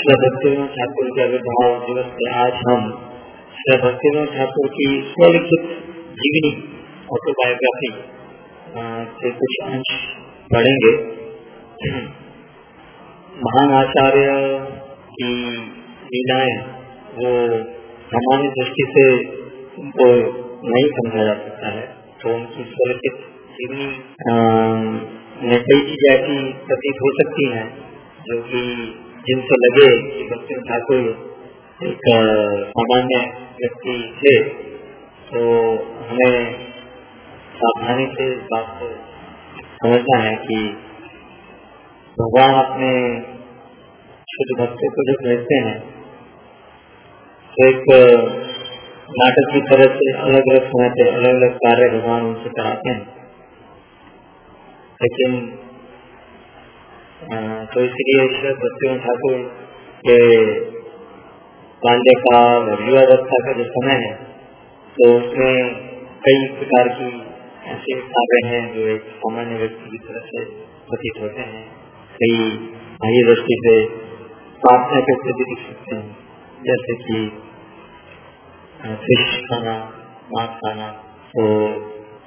श्री ठाकुर के आविर्भाव दिवस पे आज हम श्री ठाकुर की स्वलिखित जीवनी ऑटोबायोग्राफी से कुछ अंश पढ़ेंगे। महान आचार्य की लीलाएँ वो सामान्य दृष्टि से उनको नहीं समझा जा सकता है। तो उनकी स्वलिखित जीवनी कई चीज़ें ऐसी प्रतीत हो सकती हैं जो कि जिनसे लगे कि भक्ति ठाकुर एक सामान्य व्यक्ति थे तो हमें सावधानी से इस बात को समझना है कि भगवान अपने शुद्ध भक्तों को जो भेजते हैं तो एक नाटक की तरह से अलग अलग समय पे अलग अलग कार्य भगवान उनसे कराते हैं। लेकिन तो इसलिए ईश्वर ठाकुर के पांडे का युवावस्था का जो समय है तो उसमें कई प्रकार की ऐसी कार्य हैं जो एक सामान्य व्यक्ति की तरफ़ से प्रतीत होते हैं। कई बाह्य दृष्टि से प्रार्थना के भी दिख सकते हैं, जैसे कि फ़िश खाना, मांस खाना। तो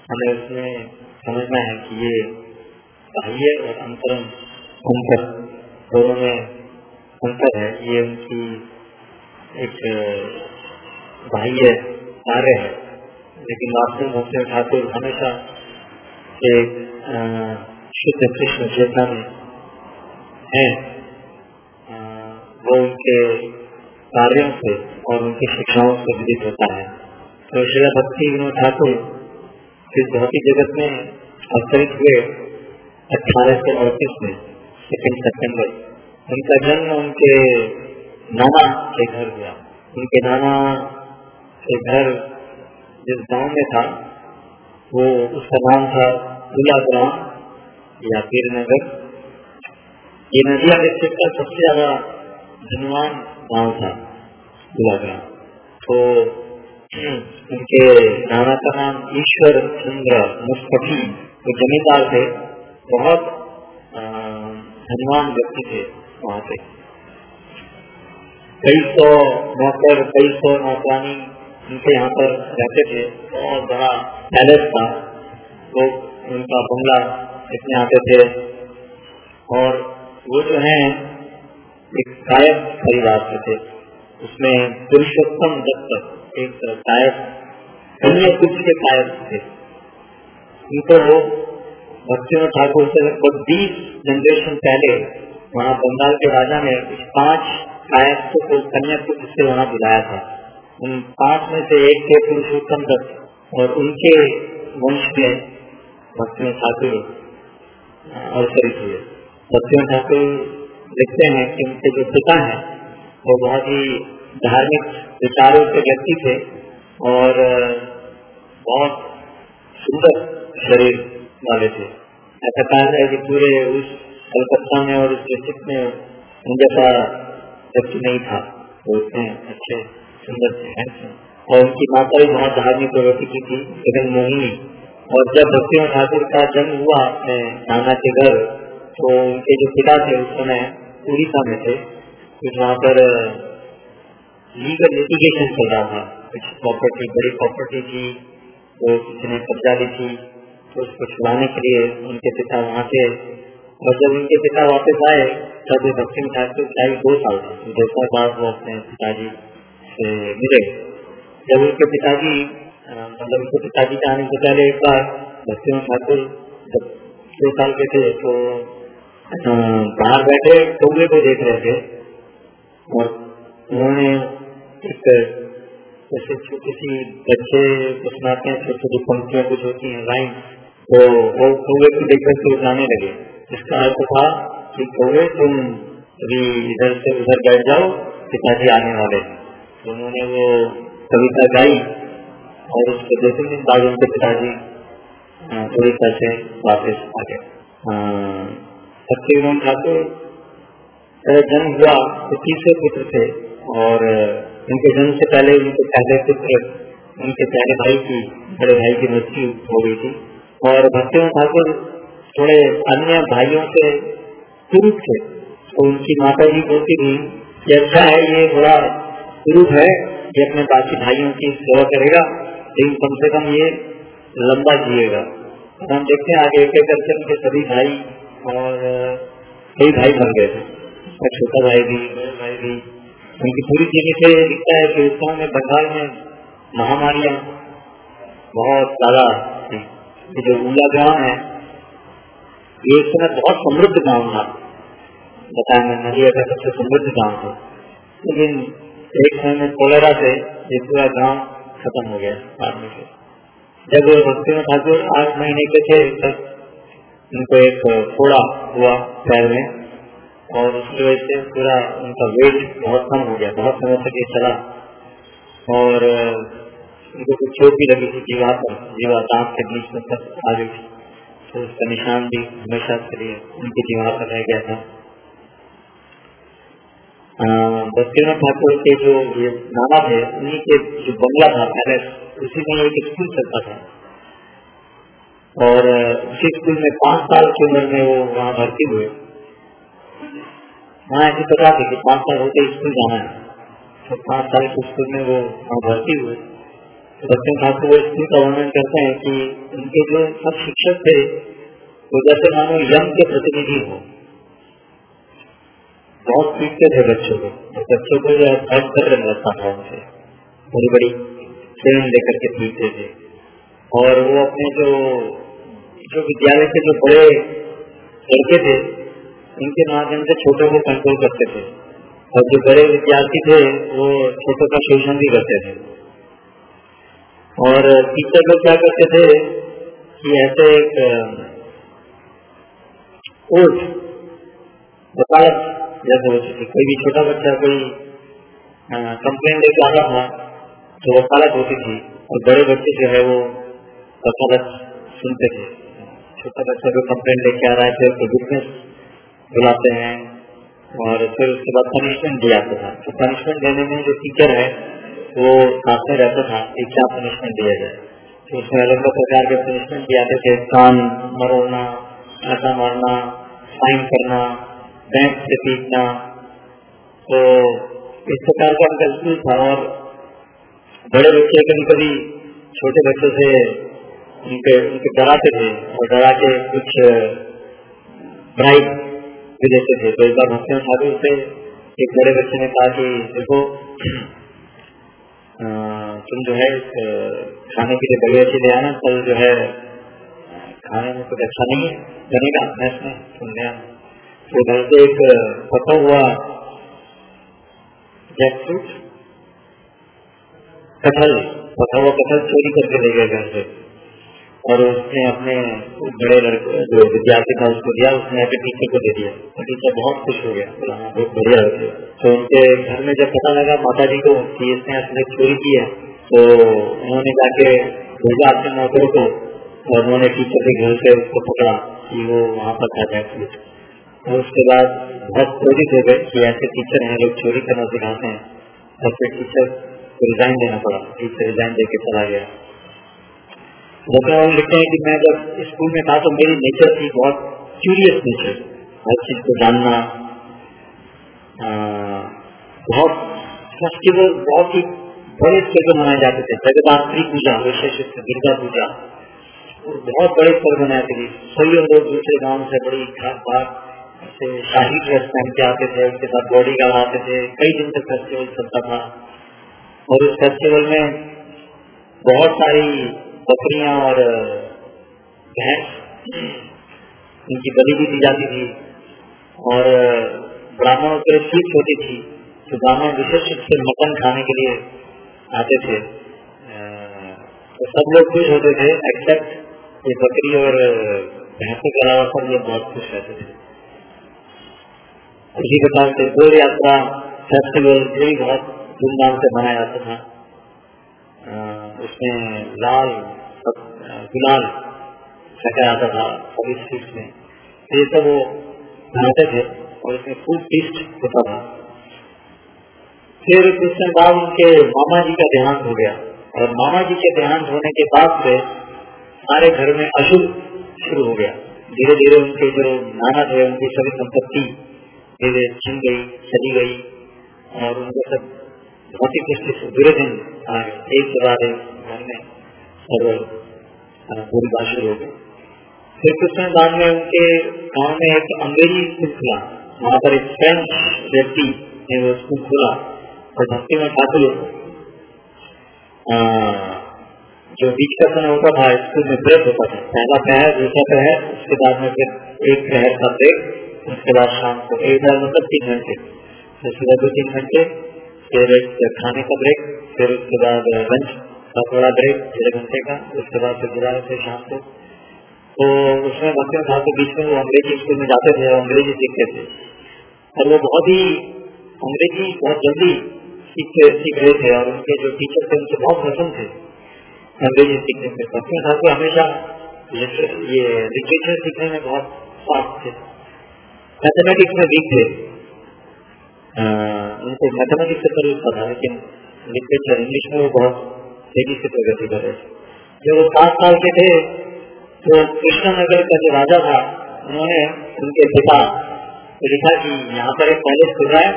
हमें उसमें समझना है कि ये बाह्य और अंतरम अंतर दोनों में अंतर है, ये उनकी एक बाह्य कार्य है। लेकिन वास्तव भक्ति ठाकुर हमेशा एक शुद्ध कृष्ण चेतना में है। वो उनके कार्यों से और उनकी शिक्षाओं से विदित होता है। तो श्री भक्ति विनोद ठाकुर इस भौतिक जगत में अवतरित हुए अठारह सौ अड़तीस में। सेकेंड सितंबर उनका जन्म उनके नाना के घर गया उनके नाना के घर जिस गाँव में था, वो उसका नाम था दूल्हा ग्राम या पीर नगर। ये नदिया डिस्ट्रिक्ट का सबसे ज़्यादा धनवान गाँव था दूल्हा ग्राम। तो उनके नाना का नाम ईश्वर चंद्र मुस्फी वो जमींदार थे। बहुत धनवान व्यक्ति थे वहाँ पे कई सौ नौकर कई सौ नौकरानी उनके यहाँ पर रहते थे। बहुत बड़ा पैलेस था। लोग उनका बंगला इतने आते थे। और वो जो है, एक गायक परिवार से थे। उसमें पुरुषोत्तम दत्त एक गायक अन्य कुछ के गायक थे। उनको वो भक्ति ठाकुर से लगभग बीस जनरेशन पहले वहाँ बंगाल के राजा ने पाँच कायस्थ को कन्या पुत्र से वहाँ बुलाया था। उन पाँच में से एक थे पुरुषोत्तम दत्त और उनके वंश में भक्ति ठाकुर अवसरित हुए भक्ति ठाकुर देखते हैं कि उनके जो पिता हैं, वो बहुत ही धार्मिक विचारों के व्यक्ति थे और बहुत सुंदर शरीर वाले थे। ऐसा कहा जाए कि पूरे उस कलकत्ता में और उस डिस्ट्रिक्ट में उनके व्यक्ति नहीं था। वो इतने अच्छे, सुंदर थे और उनकी माता भी बहुत धार्मिक प्रवृत्ति की थी जगन मोहिनी। और जब भक्ति ठाकुर का जन्म हुआ अपने नाना के घर तो उनके जो पिता थे उस समय उड़ीसा में थे। कुछ वहाँ पर लीगल लिटिगेशन चल रहा था। कुछ प्रॉपर्टी बड़ी प्रॉपर्टी थी तो किसी ने कब्जा ली थी उसको छुड़ाने के लिए उनके पिता वहाँ थे। और जब उनके पिता वापस आए, तब भक्ति ठाकुर का दो साल दो साल बाद वो अपने पिताजी से मिले। जब उनके पिताजी मतलब उनके पिताजी के आने से पहले एक बार भक्ति ठाकुर जब दो साल के थे तो बाहर बैठे कौए को देख रहे थे। और उन्होंने एक, जैसे छोटी सी बच्चे कुछ सुनाते हैं, छोटी छोटी पंक्तियाँ कुछ होती हैं लाइन तो वो कौए को देखकर उठाने लगे। इसका अर्थ था कि कौवे, तुम अभी इधर से उधर बैठ जाओ, पिताजी आने वाले तो उन्होंने वो कविता गाई और उसको दो दिन बाद उनके पिताजी उड़ीसा से वापस आ गए। सत्यविनोद ठाकुर का जन्म हुआ तो तीसरे पुत्र थे। और उनके जन्म से पहले उनके पहले पुत्र, उनके पहले भाई की, बड़े भाई की मृत्यु हो गई थी। और भक्ति ठाकुर थोड़े अन्य भाइयों से पुरुष थे तो उनकी माता जी बोलती थी अच्छा है, ये बड़ा रूप है, ये अपने बाकी भाइयों की सेवा करेगा, लेकिन कम से कम ये लंबा जिएगा। हम देखते हैं आगे एक एक करके उनके सभी भाई और कई भाई बन गए थे। छोटा भाई भी, बड़े भाई भी। उनकी पूरी जीनी से दिखता है कि उस समय बंगाल में महामारियाँ बहुत ज़्यादा थी जो उला गाँव है, ये एक समय बहुत समृद्ध गाँव था। बताया मैं नदिया का सबसे समृद्ध गाँव था। लेकिन एक समय में कोलेरा से ये पूरा गाँव खत्म हो गया आदमी से। जब भक्ति में ठाकुर आठ महीने के थे, तब उनको एक फोड़ा हुआ पैर में और उसकी वजह से पूरा उनका वेट बहुत कम हो गया, बहुत समय तक ये चला। और उनको कुछ चोट भी लगी थी, जीवा पर जीवा दांत के बीच में तक आ गई थी। तो उसका निशान भी हमेशा के लिए उनकी जीवा पर रह गया था। बस्तीनाथ ठाकुर के जो ये नाना थे, उन्हीं के जो बंगला था पैलेस उसी में एक स्कूल चलता था। और उसी स्कूल में पाँच साल की उम्र में वो वहाँ भर्ती हुए। वहाँ ऐसी पता थी कि पाँच साल होते स्कूल जाना है। तो पाँच साल के स्कूल में वो वहाँ भर्ती हुए। तो बच्चों ठाकुर वो स्कूल का वर्णन करते हैं कि उनके जो सब शिक्षक थे, वो जैसे मानो यंग के प्रतिनिधि हो। बहुत पीटते थे बच्चों को। बच्चों को जो है लगता था उनसे। बड़ी बड़ी ट्रेन लेकर के पीटते थे और वो अपने जो जो विद्यालय के जो बड़े लड़के थे, उनके माध्यम से छोटों को कंट्रोल करते थे। और जो बड़े विद्यार्थी थे, वो छोटों का शोषण भी करते थे। और टीचर लोग क्या करते थे कि ऐसे एक ओट, वकालत जैसे होती थी। कोई भी छोटा बच्चा कोई कंप्लेन लेके आता था तो वकालत होती थी और बड़े बच्चे जो है वो वकालत सुनते थे। छोटा बच्चा जो कंप्लेन लेके आ रहा है, फिर उसको विटनेस बुलाते हैं और फिर उसके बाद पनिशमेंट दिया जाता था। तो पनिशमेंट देने में जो टीचर है वो साथ में रहता था कि क्या पनिशमेंट दिया जाए तो उसमें अलग अलग प्रकार के पनिशमेंट दिए जाते कान मरोड़ना ऐसा मारना साइन करना बैंक से पीटना। तो इस प्रकार का उनका स्कूल था और बड़े बच्चे कभी कभी छोटे बच्चों से उनके उनके डराते थे और डरा के कुछ ब्राइट भी देते थे। तो एक बार भक्ति ठाकुर से एक बड़े बच्चे ने कहा कि देखो तुम जो है खाने के लिए बड़ी अच्छी ले आना, कल जो है, खाने में कुछ अच्छा नहीं है, बनेगा, मैं में तुम आना। घर से एक पका हुआ जैक फ्रूट कटहल पता हुआ कटहल चोरी करके ले गए घर से। और उसने अपने बड़े लड़के, जो विद्यार्थी था, उसको दिया, उसने अपने टीचर को दे दिया। तो टीचर बहुत खुश हो गया। बोला हाँ बहुत बढ़िया लगे तो उनके घर में जब पता लगा माता जी को, कि इसने अपने चोरी की है तो उन्होंने जाके भेजा अपने नौकरों को और उन्होंने टीचर के घर से उसको पकड़ा कि वो वहाँ पर था जैकफ्रूट और उसके बाद बहुत क्रोधित हो गए कि ऐसे टीचर हैं, लोग चोरी करना सिखाते हैं। और फिर टीचर को रिजाइन देना पड़ा। टीचर रिजाइन देके चला गया। डॉक्टर लिखते हैं कि मैं जब स्कूल में था तो मेरी नेचर थी बहुत क्यूरियस नेचर हर चीज़ को जानना बहुत फेस्टिवल बहुत ही बड़े स्तर पर मनाए जाते थे। जगदात्री पूजा, विशेष रूप से दुर्गा पूजा। और बहुत बड़े स्तर बनाए थे। सभी लोग दूसरे गाँव से बड़ी खास बात से शाही ड्रेस पहन के आते थे उसके साथ बॉडी गार्ड आते थे। कई दिन तक फेस्टिवल चलता था। और उस फेस्टिवल में बहुत सारी बकरियाँ और भैंस उनकी बलि भी दी जाती थी। और ब्राह्मणों के स्वीट होती थी तो ब्राह्मण विशेष रूप से मटन खाने के लिए आते थे। तो सब लोग खुश होते थे एक्सेप्ट ये बकरी और भैंसों के अलावा सब लोग बहुत खुश रहते थे। इसी प्रकार से गोल यात्रा फेस्टिवल ये भी बहुत धूमधाम से मनाया जाता था। उसमें लाल गुलाल फेंका जाता था सभी स्ट्रीट में। तो ये सब वो बनाते थे और इसमें फ़ूड टेस्ट होता था। फिर कुछ दिन बाद उनके मामा जी का देहांत हो गया और मामा जी के देहांत होने के बाद से सारे घर में अशुभ शुरू हो गया। धीरे धीरे उनके जो नाना थे, उनकी सभी संपत्ति धीरे छिन गई, चली गई और उनके सब भौतिक दृष्टि से गए एक के बाद एक घर में और पूरी बात शुरू हो गई फिर कुछ समय बाद में उनके गाँव में एक अंग्रेज़ी स्कूल खुला, वहाँ पर एक फ्रेंच व्यक्ति ने वो स्कूल खोला और भक्ति में ठाकुर जो बीच का समय होता था, स्कूल में ब्रेक होता था। पहला पहर दूसरा पहर उसके बाद में फिर एक पहर का ब्रेक, उसके बाद शाम को एक बार मतलब तीन घंटे। फिर सुबह दो तीन घंटे, फिर एक खाने का ब्रेक फिर उसके बाद लंच का थोड़ा ब्रेक डेढ़ घंटे का उसके बाद फिर दोबारा से शाम को तो उसमें भक्ति साहब के बीच में वो अंग्रेज़ी स्कूल में जाते थे, अंग्रेज़ी सीखते थे। और वो बहुत ही अंग्रेज़ी बहुत जल्दी सीख सीख रहे थे और उनके जो टीचर थे, उनसे बहुत पसंद थे। अंग्रेज़ी सीखने में भक्ति ठाकुर हमेशा ये लिटरेचर सीखने में बहुत फास्ट थे। मैथमेटिक्स में वीक थे। उनको मैथमेटिक्स से ज़रूर पता, लेकिन लिटरेचर इंग्लिश में वो बहुत तेज़ी से प्रगति कर रहे थे। जब वो सात साल के थे तो कृष्णनगर का जो राजा था, उन्होंने उनके पिता को लिखा कि यहाँ पर एक कॉलेज खुल रहा है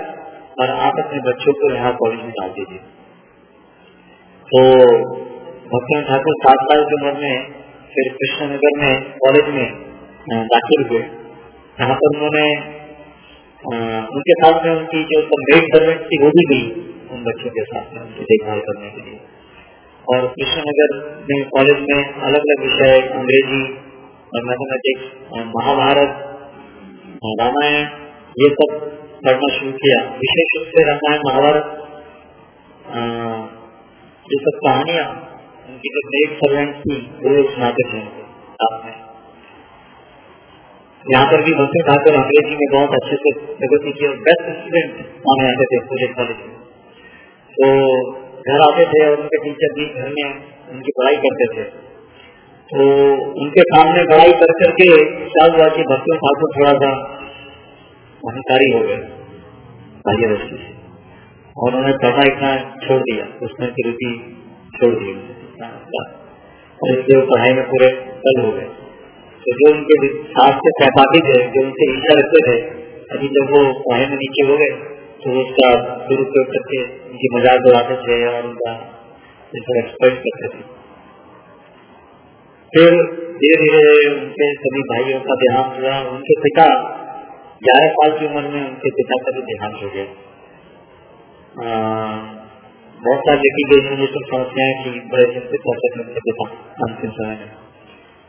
और आप अपने बच्चों को यहाँ कॉलेज में डाल दीजिए। तो भक्ति ठाकुर सात साल की उम्र में फिर कृष्णनगर में कॉलेज में दाखिल हुए। यहाँ पर उन्होंने उनके साथ में उनकी जो मेड सर्वेंट थी, वो भी गई। उन बच्चों के साथ देखभाल करने के लिए। और कृष्णनगर में कॉलेज में अलग अलग विषय अंग्रेज़ी और मैथमेटिक्स महाभारत, रामायण, ये सब पढ़ना शुरू किया। विशेष रूप से रामायण, महाभारत ये सब कहानियाँ उनकी जो मेड सर्वेंट थी, वो सुनाते थे में। यहाँ पर भी भक्ति ठाकुर अंग्रेज़ी में बहुत अच्छे से प्रगति की और बेस्ट स्टूडेंट माने जाते थे कॉलेज में। तो घर आते थे और उनके टीचर भी घर में उनकी पढ़ाई करते थे। तो उनके सामने पढ़ाई कर करके क्या हुआ कि भक्ति ठाकुर थोड़ा सा अहंकारी हो गए बाह्य दृष्टि से। और उन्होंने पढ़ना इतना छोड़ दिया उसमें की रुचि छोड़ दी। और इसलिए पढ़ाई में पूरे कल हो गए। तो जो उनके साथ से सहपाठी थे, जो उनसे ईर्षा रखते थे, अभी जब वो पढ़ाई में नीचे हो गए। तो उसका दुरुपयोग करके उनकी मज़ाक उड़ाते थे और उनका एक्सपर्ट करते थे। फिर धीरे धीरे उनके सभी भाइयों का देहांत हुआ। उनके पिता ग्यारह साल की उम्र में उनके पिता का भी देहांत हो गया। बहुत सारी लिखी गई मुझे सब समस्याएँ थी बड़े चिंतित होते थे उनके पिता अंतिम समय में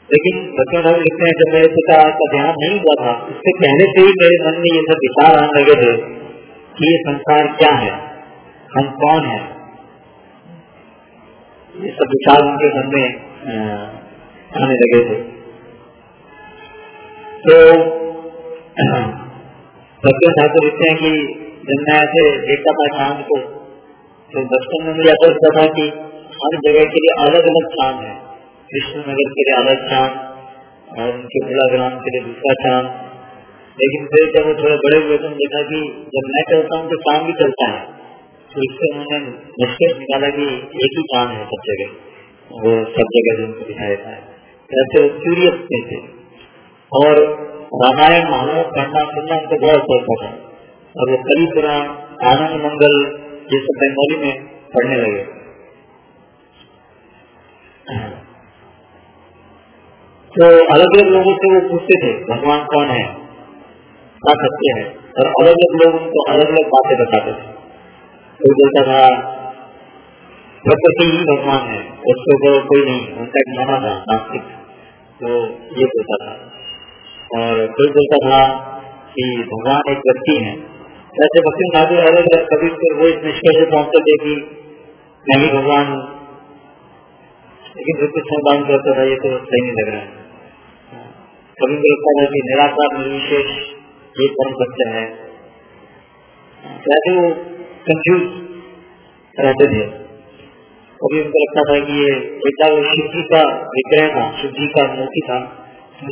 लेकिन बच्चों ठाकुर लिखते हैं, जब मेरे पिता का ध्यान नहीं हुआ था उससे पहले से ही मेरे मन में ये सब विचार आने लगे थे कि ये संसार क्या है? हम कौन है? ये सब विचार उनके मन में आने लगे थे। तो बच्चों ठाकुर लिखते हैं कि जब मैं ऐसे देखता था शाम को तो बचपन में मुझे ऐसा लगता था कि हर जगह के लिए अलग अलग चाँद है। कृष्ण नगर के लिए अलग चाँद और उनके बुला ग्राम के लिए दूसरा चाँद लेकिन फिर जब वो थोड़े बड़े हुए तो देखा कि जब मैं चलता हूँ तो काम भी चलता है। तो इससे उन्होंने निष्कर्ष निकाला कि एक ही काम है सब जगह। वो सब जगह उनको दिखाई देता है ऐसे वो क्यूरियस थे। और रामायण, महाभारत पढ़ना सुनना उनको बहुत पसंद था। और वो कई पुराण आनंद, मंगल, ये सब बंगाली में पढ़ने लगे। तो अलग अलग लोगों से वो पूछते थे, भगवान कौन है? क्या सत्य है। और अलग अलग लोग उनको अलग अलग बातें बताते थे कोई बोलता था प्रकृति ही भगवान है, उसको तो कोई नहीं। उनका एक माना था, नास्तिक। तो ये बोलता था। और कोई बोलता था कि भगवान एक व्यक्ति है। ऐसे भक्ति ठाकुर अलग अलग, कभी फिर वो इस निष्कर्ष पहुँचते थे कि, मैं ही भगवान लेकिन फिर कुछ समाधान करता था, ये तो सही नहीं लग रहा है। कभी लगता था कि निराकार, निर्विशेष ये परम सत्य है। वो कंफ्यूज रहते थे। कभी उनको लगता था कि ये एक वो शिव जी का विग्रह था शिव जी का मूर्ति था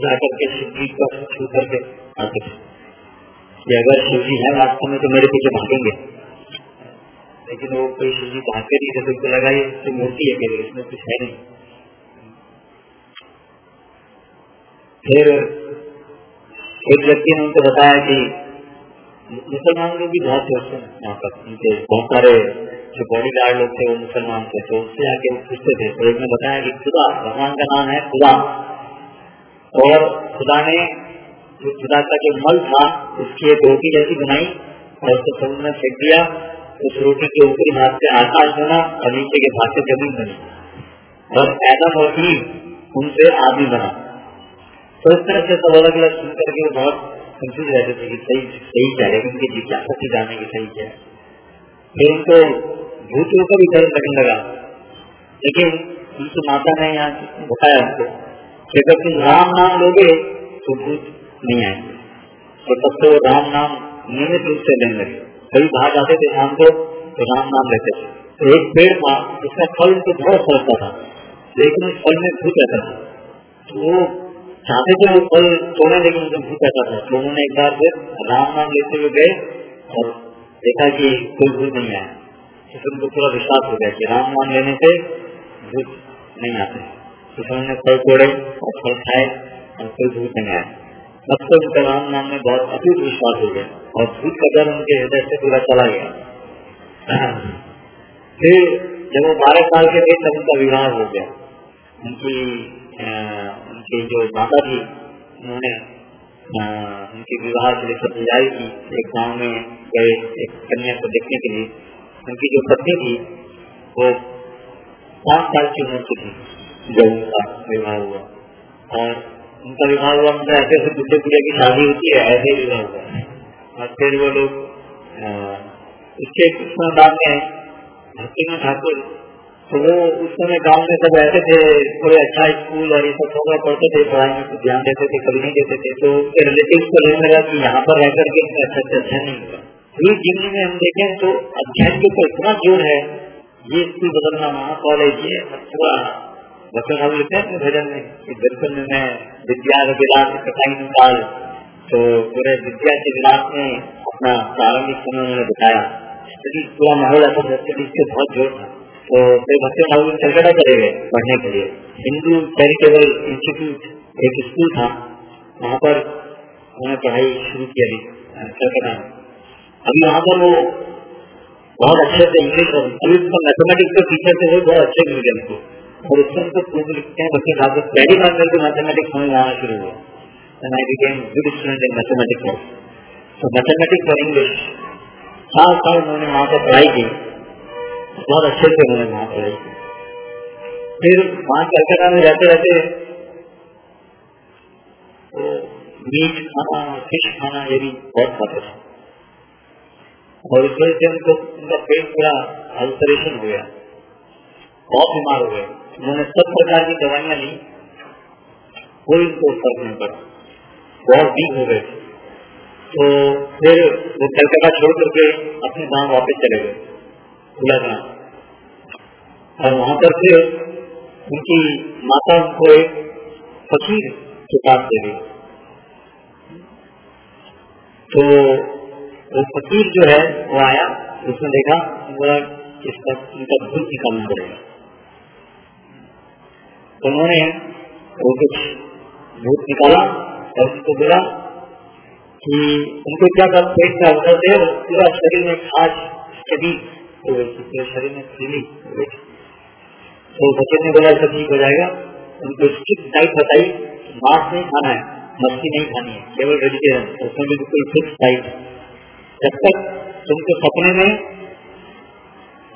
जाकर के शिव जी का छू करके आते थे। कि अगर शिव जी है वास्तव में तो मेरे पीछे भागेंगे। लेकिन वो कोई शिव जी भागते नहीं थे तो उनको लगा ये तो मूर्ति है केवल, इसमें कुछ है नहीं। फिर एक व्यक्ति ने उनको बताया कि मुसलमान लोग भी बहुत थे यहाँ पर। उनके बहुत सारे जो बॉडी गार्ड लोग थे, वो मुसलमान थे। तो उससे आके वो पूछते थे। तो एक ने बताया कि खुदा, भगवान का नाम है खुदा। और खुदा ने जो खुदा का जो मल था, उसकी एक रोटी जैसी बनाई और उसको समुद्र में फेंक दिया। उस रोटी के ऊपरी भाग से आकाश बना और नीचे के भाग से ज़मीन बनी। और एदम और उनसे आदमी बना। तो इस तरह से सब अलग अलग सुन करके वो बहुत कंफ्यूज रहते थे कि सही सही क्या है? उनकी जी क्या सच्ची जाने की सही क्या है? फिर उनको भूतियों का भी डर लगने लगा। लेकिन उनकी माता ने यहाँ बताया उनको कि अगर तुम राम नाम लोगे तो भूत नहीं आएँगे। तो तब तो राम नाम नियमित रूप से लेने लगे। कई बाहर जाते थे शाम को तो राम नाम लेते थे। तो एक पेड़ था, उसका फल उनको बहुत फलता था, लेकिन उस फल में भूत रहता था। तो वो चाहते थे वो फल तोड़े लेकिन उनको भूत रहता था तो उन्होंने एक बार फिर राम नाम लेते हुए गए और देखा कि कोई भूत नहीं आया। तो फिर उनको पूरा विश्वास हो गया कि राम नाम लेने से भूत नहीं आते। तो उन्होंने फल तोड़े और फल खाए और कोई भूत नहीं आया। तब तो उनका राम नाम में बहुत अटूट विश्वास हो गया और भूत का डर उनके हृदय से पूरा चला गया। फिर जब वो बारह साल के थे, तब उनका विवाह हो गया। उनकी उनकी जो माता थी उन्होंने उनके विवाह के लिए सजाई की एक गाँव में गए एक कन्या को देखने के लिए। उनकी जो पत्नी थी, वो पाँच साल की उम्र की थी, जब उनका विवाह हुआ। और उनका विवाह हुआ मतलब ऐसे ऐसे बुढ़े बुढ़े की शादी होती है, ऐसे विवाह हुआ। और फिर वो लोग उसके कुछ बाद में भक्ति में ठाकुर तो वो उस समय गाँव में सब ऐसे थे, थोड़े अच्छा स्कूल और ये सब थोड़ा पढ़ते थे, पढ़ाई में ध्यान देते थे, कभी नहीं देते थे। तो उनके रिलेटिव को लगने लगा कि यहाँ पर रहकर के अच्छा से नहीं होगा। पूरी ज़िंदगी में हम देखें तो अध्ययन के ऊपर इतना ज़ोर है, ये स्कूल बदलना वहाँ कॉलेज ये पूरा बच्चों हम लिखते हैं भजन में बिल्कुल में मैं विद्या विलास कटाई निकाल तो पूरे विद्या के विलास में अपना प्रारंभिक समय उन्होंने बताया। स्टडीज़ पूरा माहौल ऐसा स्टडीज़ के बहुत ज़ोर था। तो फिर बच्चे ठाकुर कलकत्ता चले गए पढ़ने के लिए। हिंदू चैरिटेबल इंस्टीट्यूट एक स्कूल था, वहाँ पर उन्होंने पढ़ाई शुरू की अभी कलकत्ता अभी वहाँ पर वो बहुत अच्छे से इंग्लिश और अभी उसका मैथमेटिक्स के टीचर थे, वो बहुत अच्छे मिल गए उनको और उसमें उनको प्रूफ लिखते हैं बच्चे ठाकुर पहली बार मेरे को मैथमेटिक्स समझ आना शुरू हुआ। I became good student in mathematics. So, mathematics और English साल साल उन्होंने वहाँ पर पढ़ाई की। बहुत अच्छे से उन्होंने वहाँ पर फिर वहाँ कलकत्ता में रहते रहते तो मीट खाना, फ़िश खाना, ये भी बहुत खाते थे और इस वजह से उनको, उनका पेट पूरा अल्टरेशन हो गया। बहुत बीमार हो गए। उन्होंने सब प्रकार की दवाइयाँ ली, कोई उनको फ़र्क नहीं पड़ा। बहुत वीक हो गए। तो फिर वो कलकत्ता छोड़ करके अपने गाँव वापस चले गए। खुला गाँव। और वहाँ पर फिर उनकी माता उनको एक फकीर के पास दे गई। तो वो फकीर जो है, वो आया, उसने देखा, बोला इसका उनका भूत निकालना पड़ेगा तो उन्होंने वो कुछ भूत निकाला और उनको बोला कि उनको क्या कर पेट का अवसर दे पूरा शरीर में खास शरीर पूरे शरीर में खिली तो बच्चे ने बोला सब ठीक हो जाएगा। उनको स्ट्रिक्ट डाइट बताई मांस नहीं खाना है मछली नहीं खानी है, केवल वेजिटेरियन उसमें भी बिल्कुल फिक्स डाइट जब तक तुमको सपने में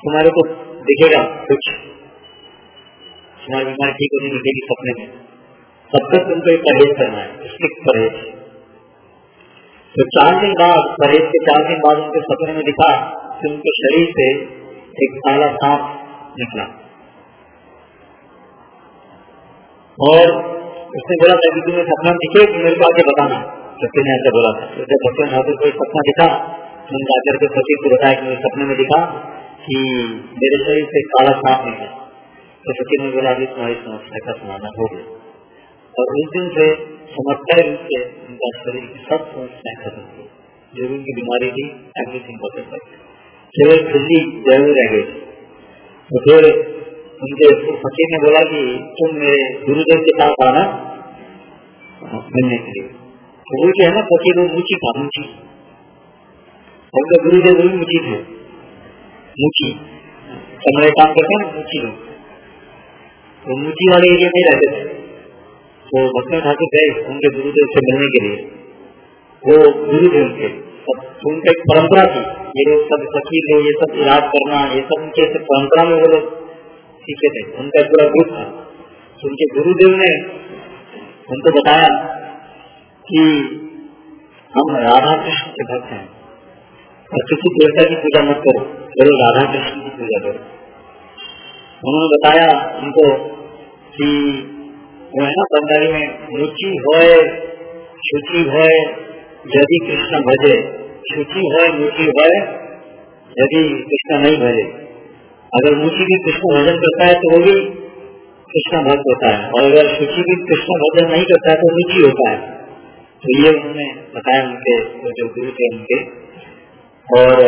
तुम्हारे को दिखेगा कुछ, तुम्हारी बीमारी ठीक होने दिखेगी सपने में, तब तक तुमको एक परहेज करना है स्ट्रिक्ट परहेज। तो चार दिन बाद, परहेज के चार दिन बाद उनके सपने में दिखा कि उनके शरीर से एक काला सांप निकला। और उसने बोला था कि तुम्हें सपना दिखे तो मेरे को आगे बताना। सत्य ने ऐसा बोला था जब सत्य ठाकुर को सपना दिखा। उन्होंने आकर के सचिव को बताया कि मुझे सपने में दिखा कि मेरे शरीर से काला सांप निकला। तो सचिव ने बोला, अभी तुम्हारी समस्या का समाधान हो गया। और उस दिन से समस्या रूप से उनका शरीर की सब समस्याएँ खत्म हुई जो भी उनकी बीमारी थी एवरीथिंग वॉज़ केवल खुली ज़रूर रह गई तो फिर उनके फकीर ने बोला कि तुम मेरे गुरुदेव के पास आना मिलने के लिए। तो वो क्या है ना, फकीर वो ऊँची था ऊँची उनका गुरुदेव भी मुची थे। मुची कमरे काम करते हैं मुची लोग। वो मुची वाले एरिया में रहते थे। तो भक्ति ठाकुर गए उनके गुरुदेव से मिलने के लिए। वो गुरुदेव उनके उनका एक परंपरा थी, ये लोग सब फकीर ये सब इलाज करना, ये सब उनके परंपरा में वो लोग सीखे थे। उनका पूरा ग्रुप था। तो उनके गुरुदेव ने उनको बताया कि हम राधा कृष्ण के भक्त हैं। और किसी देवता की पूजा मत करो, केवल राधा कृष्ण की पूजा करो। उन्होंने बताया उनको कि वो है ना बंगाली में, रुचि हो शुचि हो यदि कृष्ण भजे, शुचि है रुचि है यदि कृष्ण नहीं भजे। अगर रुचि भी कृष्ण भजन करता है तो वो भी कृष्ण भक्त होता है। और अगर शुचि भी कृष्ण भजन नहीं करता है तो रुचि होता है। तो ये उन्होंने बताया उनके जो गुरु थे उनके। और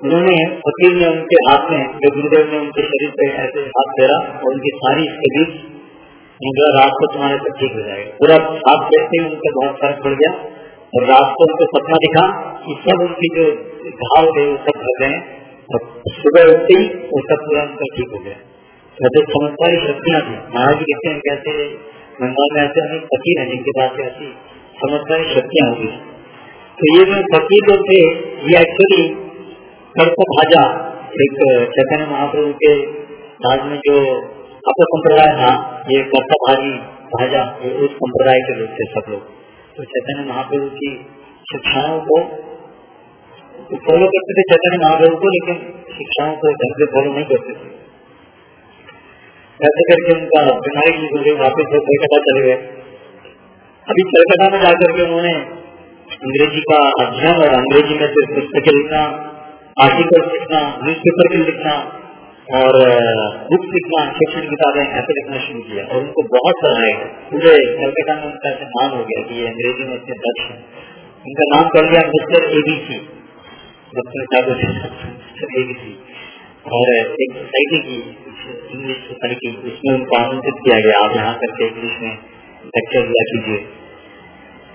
उन्होंने फकीर ने उनके हाथ में, जो गुरुदेव ने उनके शरीर पे ऐसे हाथ फेरा और उनकी सारी बीच उनका रात को तुम्हारे सब ठीक हो जाएगा। पूरा हाथ देखते ही उनका बहुत फ़र्क पड़ गया। और रात को उनको सपना दिखा कि सब उनकी जो घाव थे, वो सब भर गए। सुबह उठते ही सब पूरा उनका ठीक हो गया। कहते चमत्कारी शक्तियाँ थी। महाराज कहते हैं, कैसे बंगाल में ऐसे अनेक फकीर है जिनके पास ऐसी चमत्कारी शक्तियाँ होगी तो ये जो फकीर जो थे, ये एक्चुअली कर्त भाजा। एक चैतन्य महाप्रभु के राज में जो अप संप्रदाय था, ये कर्ता भाजी भाजा ये उस संप्रदाय के लोग थे सब लोग। तो चैतन्य महाप्रभु की शिक्षाओं को फॉलो करते थे चैतन्य महाप्रभु को, लेकिन शिक्षाओं को ढंग से फॉलो नहीं करते थे। ऐसे करके उनका बीमारी की गुजरे वापिस वो कलकत्ता चले गए। अभी कलकत्ता में जाकर के उन्होंने अंग्रेज़ी का अध्ययन और अंग्रेज़ी में सिर्फ़ पुस्तकें लिखना आर्टिकल लिखना न्यूज़ पेपर के लिखना और बुक लिखना शैक्षणिक किताबें ऐसे लिखना शुरू किया और उनको बहुत सराहे पूरे कलकत्ता में उनका नाम हो गया कि ये अंग्रेज़ी में इतने दक्ष है। उनका नाम कर लिया मिस्टर एबीसी और एक सोसाइटी की इंग्लिश सोसाइटी उनको आमंत्रित किया गया आप यहाँ करके इंग्लिश में लेक्चर दिया कीजिए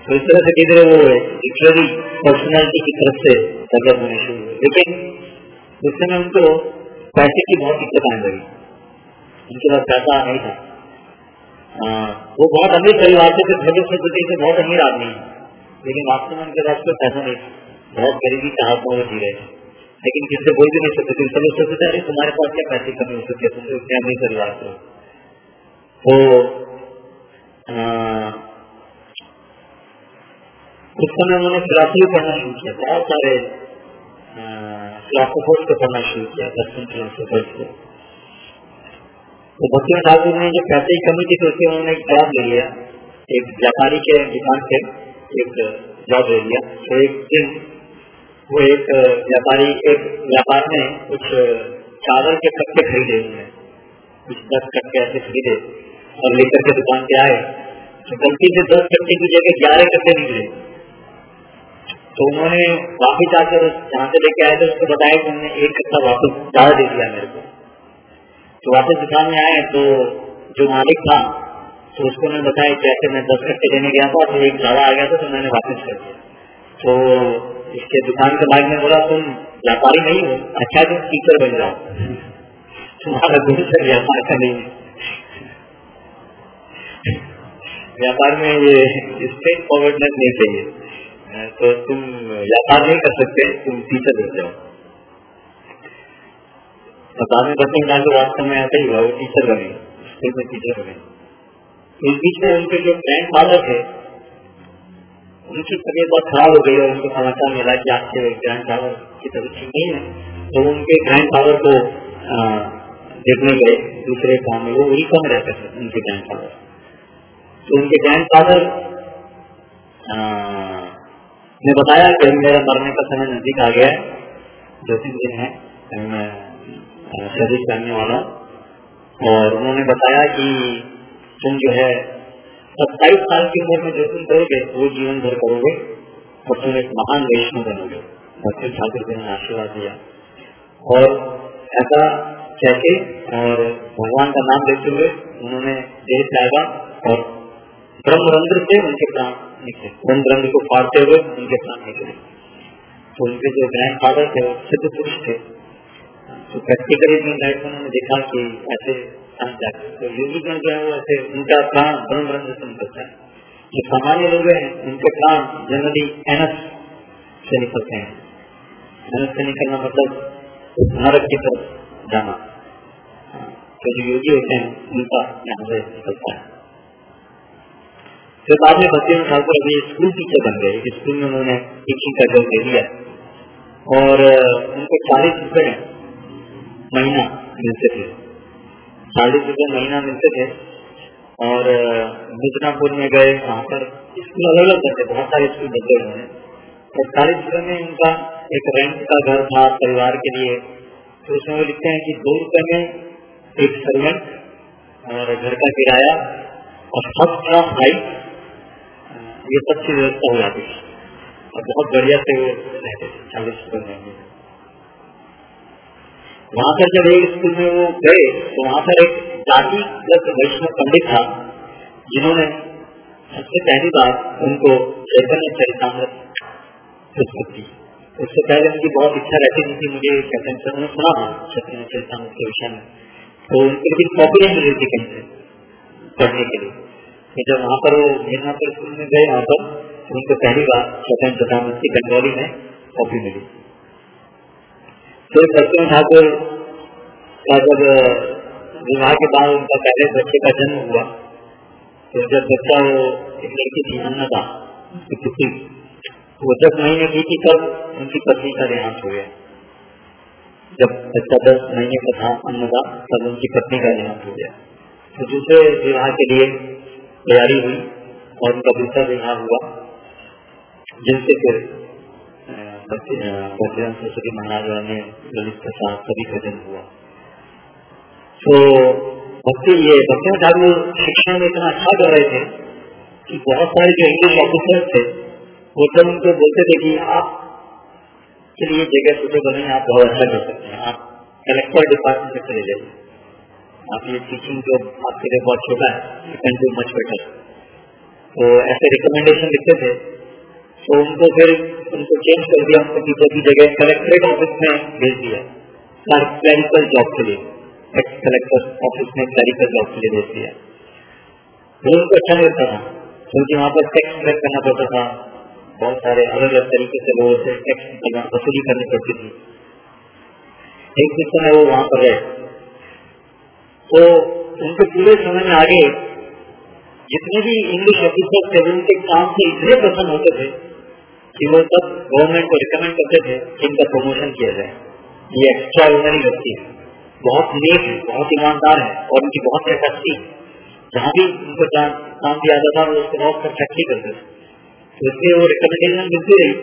तो इस तरह से किधर वो पर्सनैलिटी की तरफ़ से डेवलप होने शुरू हुए लेकिन उस समय उनको पैसे की बहुत दिक्कत आने लगी उनके पास पैसा नहीं था वो बहुत अमीर परिवार से पद्धति से बहुत अमीर आदमी है लेकिन वास्तव में उनके पास कोई पैसा नहीं बहुत गरीबी का हाथ में जी रहे लेकिन किससे बोल भी नहीं सकते थे सब सोचते, अरे, तुम्हारे पास क्या पैसे कमी हो सकती है? तुम तो अमीर परिवार से तो उस समय उन्होंने फिलासफी पढ़ना शुरू किया। बहुत सारे फिलासफर्स को पढ़ना शुरू किया दर्शन फिलोसफर्स को तो भक्ति ठाकुर ने जो पैसे की कमी थी तो उसके उन्होंने एक जॉब ले लिया। एक व्यापारी के दुकान से एक जॉब ले लिया। तो एक दिन वो एक व्यापारी, एक व्यापार में कुछ चावल के कट्टे खरीदे उन्होंने कुछ दस कट्टे ऐसे खरीदे और लेकर के दुकान पे आए। तो गलती से दस कट्टे की जगह ग्यारह कट्टे निकले तो उन्होंने वापिस आकर जहाँ से लेके आए थे, उसको बताया कि उन्होंने एक कट्टा वापस ज़्यादा दे दिया मेरे को। तो वापस दुकान में आए तो जो मालिक था तो उसको मैंने बताया कि ऐसे मैं दस कट्टे देने गया था तो एक ज़्यादा आ गया था तो मैंने वापस कर दिया। तो इसके दुकान के मालिक ने बोला, तुम व्यापारी नहीं हो अच्छा तुम टीचर बन जाओ। तुम्हारा गुरु से व्यापार का नहीं व्यापार में ये स्ट्रेट फॉरवर्डनेस नहीं चाहिए। तो तुम व्यापार नहीं कर सकते, तुम टीचर बन जाओ। सरकार में बच्चे निकाल तो वास्तव में ऐसा ही हुआ, वो टीचर बने स्कूल में टीचर बने। इस बीच में उनके जो ग्रैंड फादर थे उनकी तबीयत बहुत खराब हो गई है, उनको समाचार मिला कि आपके ग्रैंड फादर की तबीयत ठीक नहीं है। तो उनके ग्रैंड फादर को देखने गए, दूसरे गाँव में, वो उड़ीसा में रहते थे, उनके ग्रैंड फादर तो उनके ग्रैंड फादर ने बताया कि मेरा मरने का समय नज़दीक आ गया दो तीन दिन है मैं सर्विस करने वाला और उन्होंने बताया कि तुम जो है सत्ताईस साल की उम्र में जो तुम करोगे वो जीवन भर करोगे और तुम एक महान वैष्णव बनोगे। भक्ति ठाकुर जी ने आशीर्वाद दिया। और ऐसा कहते और भगवान का नाम लेते हुए उन्होंने देह त्यागा और ब्रह्म रंध्र से उनके प्राण निकले। ब्रह्म रंध्र को फाड़ते हुए उनके प्राण निकले। तो उनके जो ग्रैंड फादर थे, वो सिद्ध पुरुष थे। तो प्रैक्टिकली लाइफ में उन्होंने देखा कि ऐसे तो योगी गण जो है वो ऐसे उनका प्राण ब्रह्म ब्रह्म से निकलता है। जो सामान्य लोग हैं, उनके प्राण जनरली एनस से निकलते हैं। एनस से निकलना मतलब नरक की तरफ़ जाना। तो जो योगी होते हैं, उनका यहाँ से निकलता है। फिर बाद में भक्ति ठाकुर अभी स्कूल टीचर बन गए स्कूल में उन्होंने टीचिंग का जॉब दे दिया, और उनको चालीस रुपए महीना मिलते थे। चालीस रुपए महीना मिलते थे और मिदनापुर में गए, वहाँ पर स्कूल अलग अलग थे बहुत सारे स्कूल बदले हुए हैं। और चालीस रुपए में उनका एक रेंट का घर था परिवार के लिए। तो उसमें वो लिखते हैं कि दो रुपए में एक सर्वेंट और घर का किराया और फ़र्स्ट क्लास हाइट ये सब चीज़ व्यवस्था हो जाती। है और बहुत बढ़िया से वो रहते थे, चालीस स्कूल में। वहाँ पर जब एक स्कूल में वो गए तो वहाँ पर एक जाति वैष्णव पंडित था, जिन्होंने सबसे पहली बार उनको चैतन्य चरितमृत प्रस्तुत की। उससे पहले उनकी बहुत इच्छा रहती थी कि मुझे चैतन्य सुना था चैतन्य चरितमृत के विषय में। तो उनके लिए कॉपी नहीं मिली थी कहीं से पढ़ने के लिए। कि जब वहाँ पर वो मिदनापुर स्कूल में गए वहाँ पर तो उनको पहली बार स्वतंत्र प्रधानमंत्री बंगाली में कॉपी मिली। फिर सत्यम ठाकुर का जब विवाह के बाद उनका पहले बच्चे का जन्म हुआ तो जब बच्चा वो एक लड़की थी अन्नदा उसकी पुत्री वो दस महीने की थी तब उनकी पत्नी का देहांत हो गया। जब बच्चा दस महीने का था अन्नदा तब उनकी पत्नी का देहांत हो गया। तो दूसरे विवाह के लिए तैयारी हुई और उनका दूसरा विवाह हुआ, जिनसे फिर सरस्वती महाराज ने ललित प्रसाद सभी का जन्म हुआ। तो भक्ति ये भक्ति ठाकुर शिक्षा में इतना अच्छा कर रहे थे कि बहुत सारे जो इंग्लिश ऑफिसर थे, वो सब उनको बोलते थे कि आप के लिए जगह सुबह बने, आप बहुत अच्छा कर सकते हैं। आप कलेक्टर डिपार्टमेंट में चले जाइए। आप ये टीचिंग जो आपके लिए बहुत छोटा है you can do much better तो ऐसे रिकमेंडेशन लिखते थे तो उनको फिर उनको चेंज कर दिया, उनको टीचर की जगह कलेक्ट्रेट ऑफ़िस में भेज दिया। क्लैरिकल जॉब के लिए एक्स कलेक्टर ऑफ़िस में क्लैरिकल जॉब के लिए भेज दिया। वो उनको अच्छा नहीं लगता था। क्योंकि वहाँ पर टैक्स कलेक्ट करना पड़ता था। बहुत सारे अलग अलग तरीके से लोगों से टैक्स वसूली करनी पड़ती थी। एक दिन समय वो वहाँ पर गए। तो उनके पूरे समय में आगे जितने भी इंग्लिश ऑफिसर थे, उनके काम से इतने प्रसन्न होते थे। कि वो सब गवर्नमेंट को रिकमेंड करते थे कि इनका प्रमोशन किया जाए। ये एक्स्ट्रा ऑर्डनरी व्यक्ति बहुत नेक है, बहुत ईमानदार है और उनकी बहुत है। जहाँ भी उनको काम दिया जाता था वो उसको बहुत परफेक्टली करते थे। तो इसलिए वो रिकमेंडेशन मिलती रही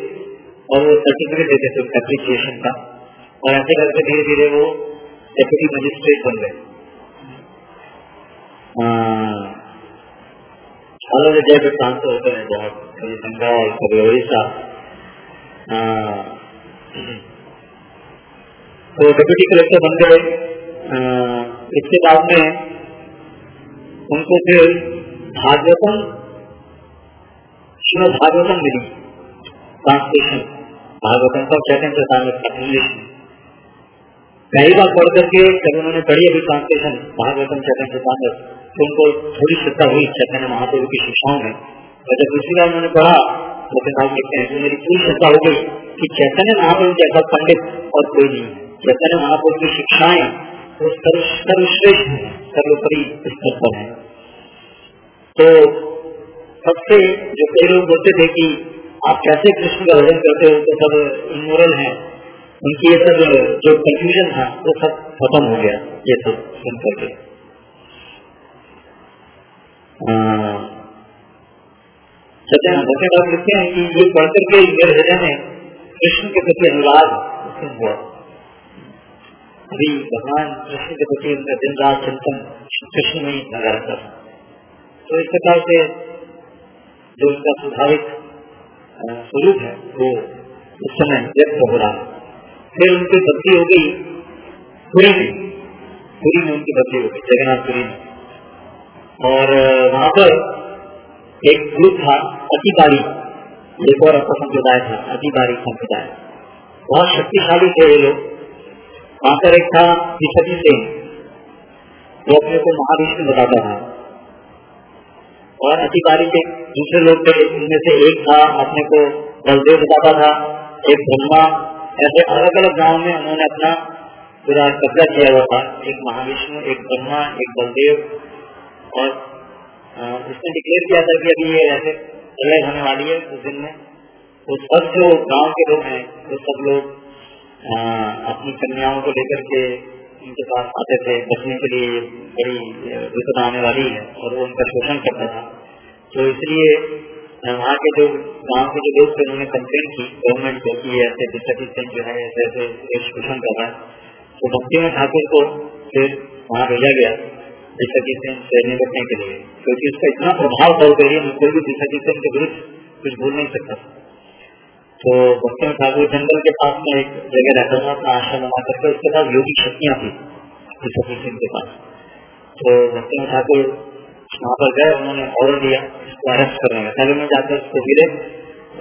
और वो सर्टिफिकेट देते थे एप्रिसिएशन का। और ऐसे करके धीरे धीरे वो डेप्यूटी मजिस्ट्रेट बन गए। अलग जगह पे होते हैं, बहुत। कभी कभी उड़ीसा तो डिप्यूटी कलेक्टर बन गए। इसके बाद में उनको फिर भागवतम श्रीमद भागवतम मिली। ट्रांसलेशन भागवतम का सेकंड इंग्लिश में बार पढ़ करके जब उन्होंने पढ़ी अभी ट्रांसलेशन भागवतम चेतांग तो उनको थोड़ी श्रद्धा हुई चैतन्य महादेव की शिक्षाओं में। और जब दूसरी बार उन्होंने पढ़ा तो फिर साहब लिखते हैं तो मेरी पूरी श्रद्धा हो गई कि चैतन्य महाप्रभु जैसा पंडित और कोई नहीं है चैतन्य महाप्रभु की शिक्षाएँ सर्वश्रेष्ठ है सर्वोपरि स्तर पर है तो सबसे जो कई लोग बोलते थे कि आप कैसे कृष्ण का भजन करते हो तो सब इमोरल है उनकी ये सब जो कंफ्यूजन था वो सब खत्म हो गया ये सब सुन करके सत्य बात लिखते हैं कि ये पढ़ करके मेरे हृदय में कृष्ण के प्रति अनुराग हुआ। अभी भगवान कृष्ण के प्रति उनका दिन रात चिंतन कृष्ण में ही लगा रहता था तो इस प्रकार से जो उनका स्वाभाविक स्वरूप है, वो उस समय व्यक्त हो रहा है। फिर उनकी बदली हो गई पुरी में। पुरी में उनकी बदली हो गई जगन्नाथपुरी में। और वहाँ पर एक ग्रुप था अतिबारी एक और अपना संप्रदाय था अतिबारी संप्रदाय। बहुत शक्तिशाली थे ये लोग। वहाँ पर एक था विशती सिंह। वो अपने को महाविष्णु बताता था। और अधिकारी के दूसरे लोग थे, उनमें से एक था, अपने को बलदेव बताता था। एक ब्रह्मा। ऐसे अलग अलग गाँव में उन्होंने अपना पूरा कब्जा किया हुआ था। एक महाविष्णु, एक ब्रह्मा, एक बलदेव। और उसने डिक्लेयर किया था कि अभी ये ऐसे लड़ाई होने वाली है उस दिन में। तो सब जो गाँव के लोग हैं वो सब लोग अपनी कन्याओं को लेकर के उनके पास आते थे, बचने के लिए बड़ी विपदा आने वाली है और वो उनका शोषण करता था। तो इसलिए वहाँ के जो गाँव के जो लोग थे, उन्होंने कंप्लेन की गवर्नमेंट को कि ऐसे डिसर्टिफिकेशन जो है, ऐसे ऐसे शोषण कर रहा है। तो भक्ति में ठाकुर को फिर वहाँ भेजा गया। डिसर्टिफिकेशन से निपटने के लिए। क्योंकि उसका इतना प्रभाव था उधर कोई भी डिसर्टिफिकेशन के विरुद्ध कुछ बोल नहीं सकता। तो भक्ति ठाकुर जंगल के पास में एक जगह रहता था अपना आश्रम बना करके उसके पास योगी शक्तियाँ थी डिसर्टिफिकेशन के पास। तो भक्ति ठाकुर वहाँ पर गए, उन्होंने ऑर्डर दिया उसको अरेस्ट करने का। पहले में जाकर उसको गिरे,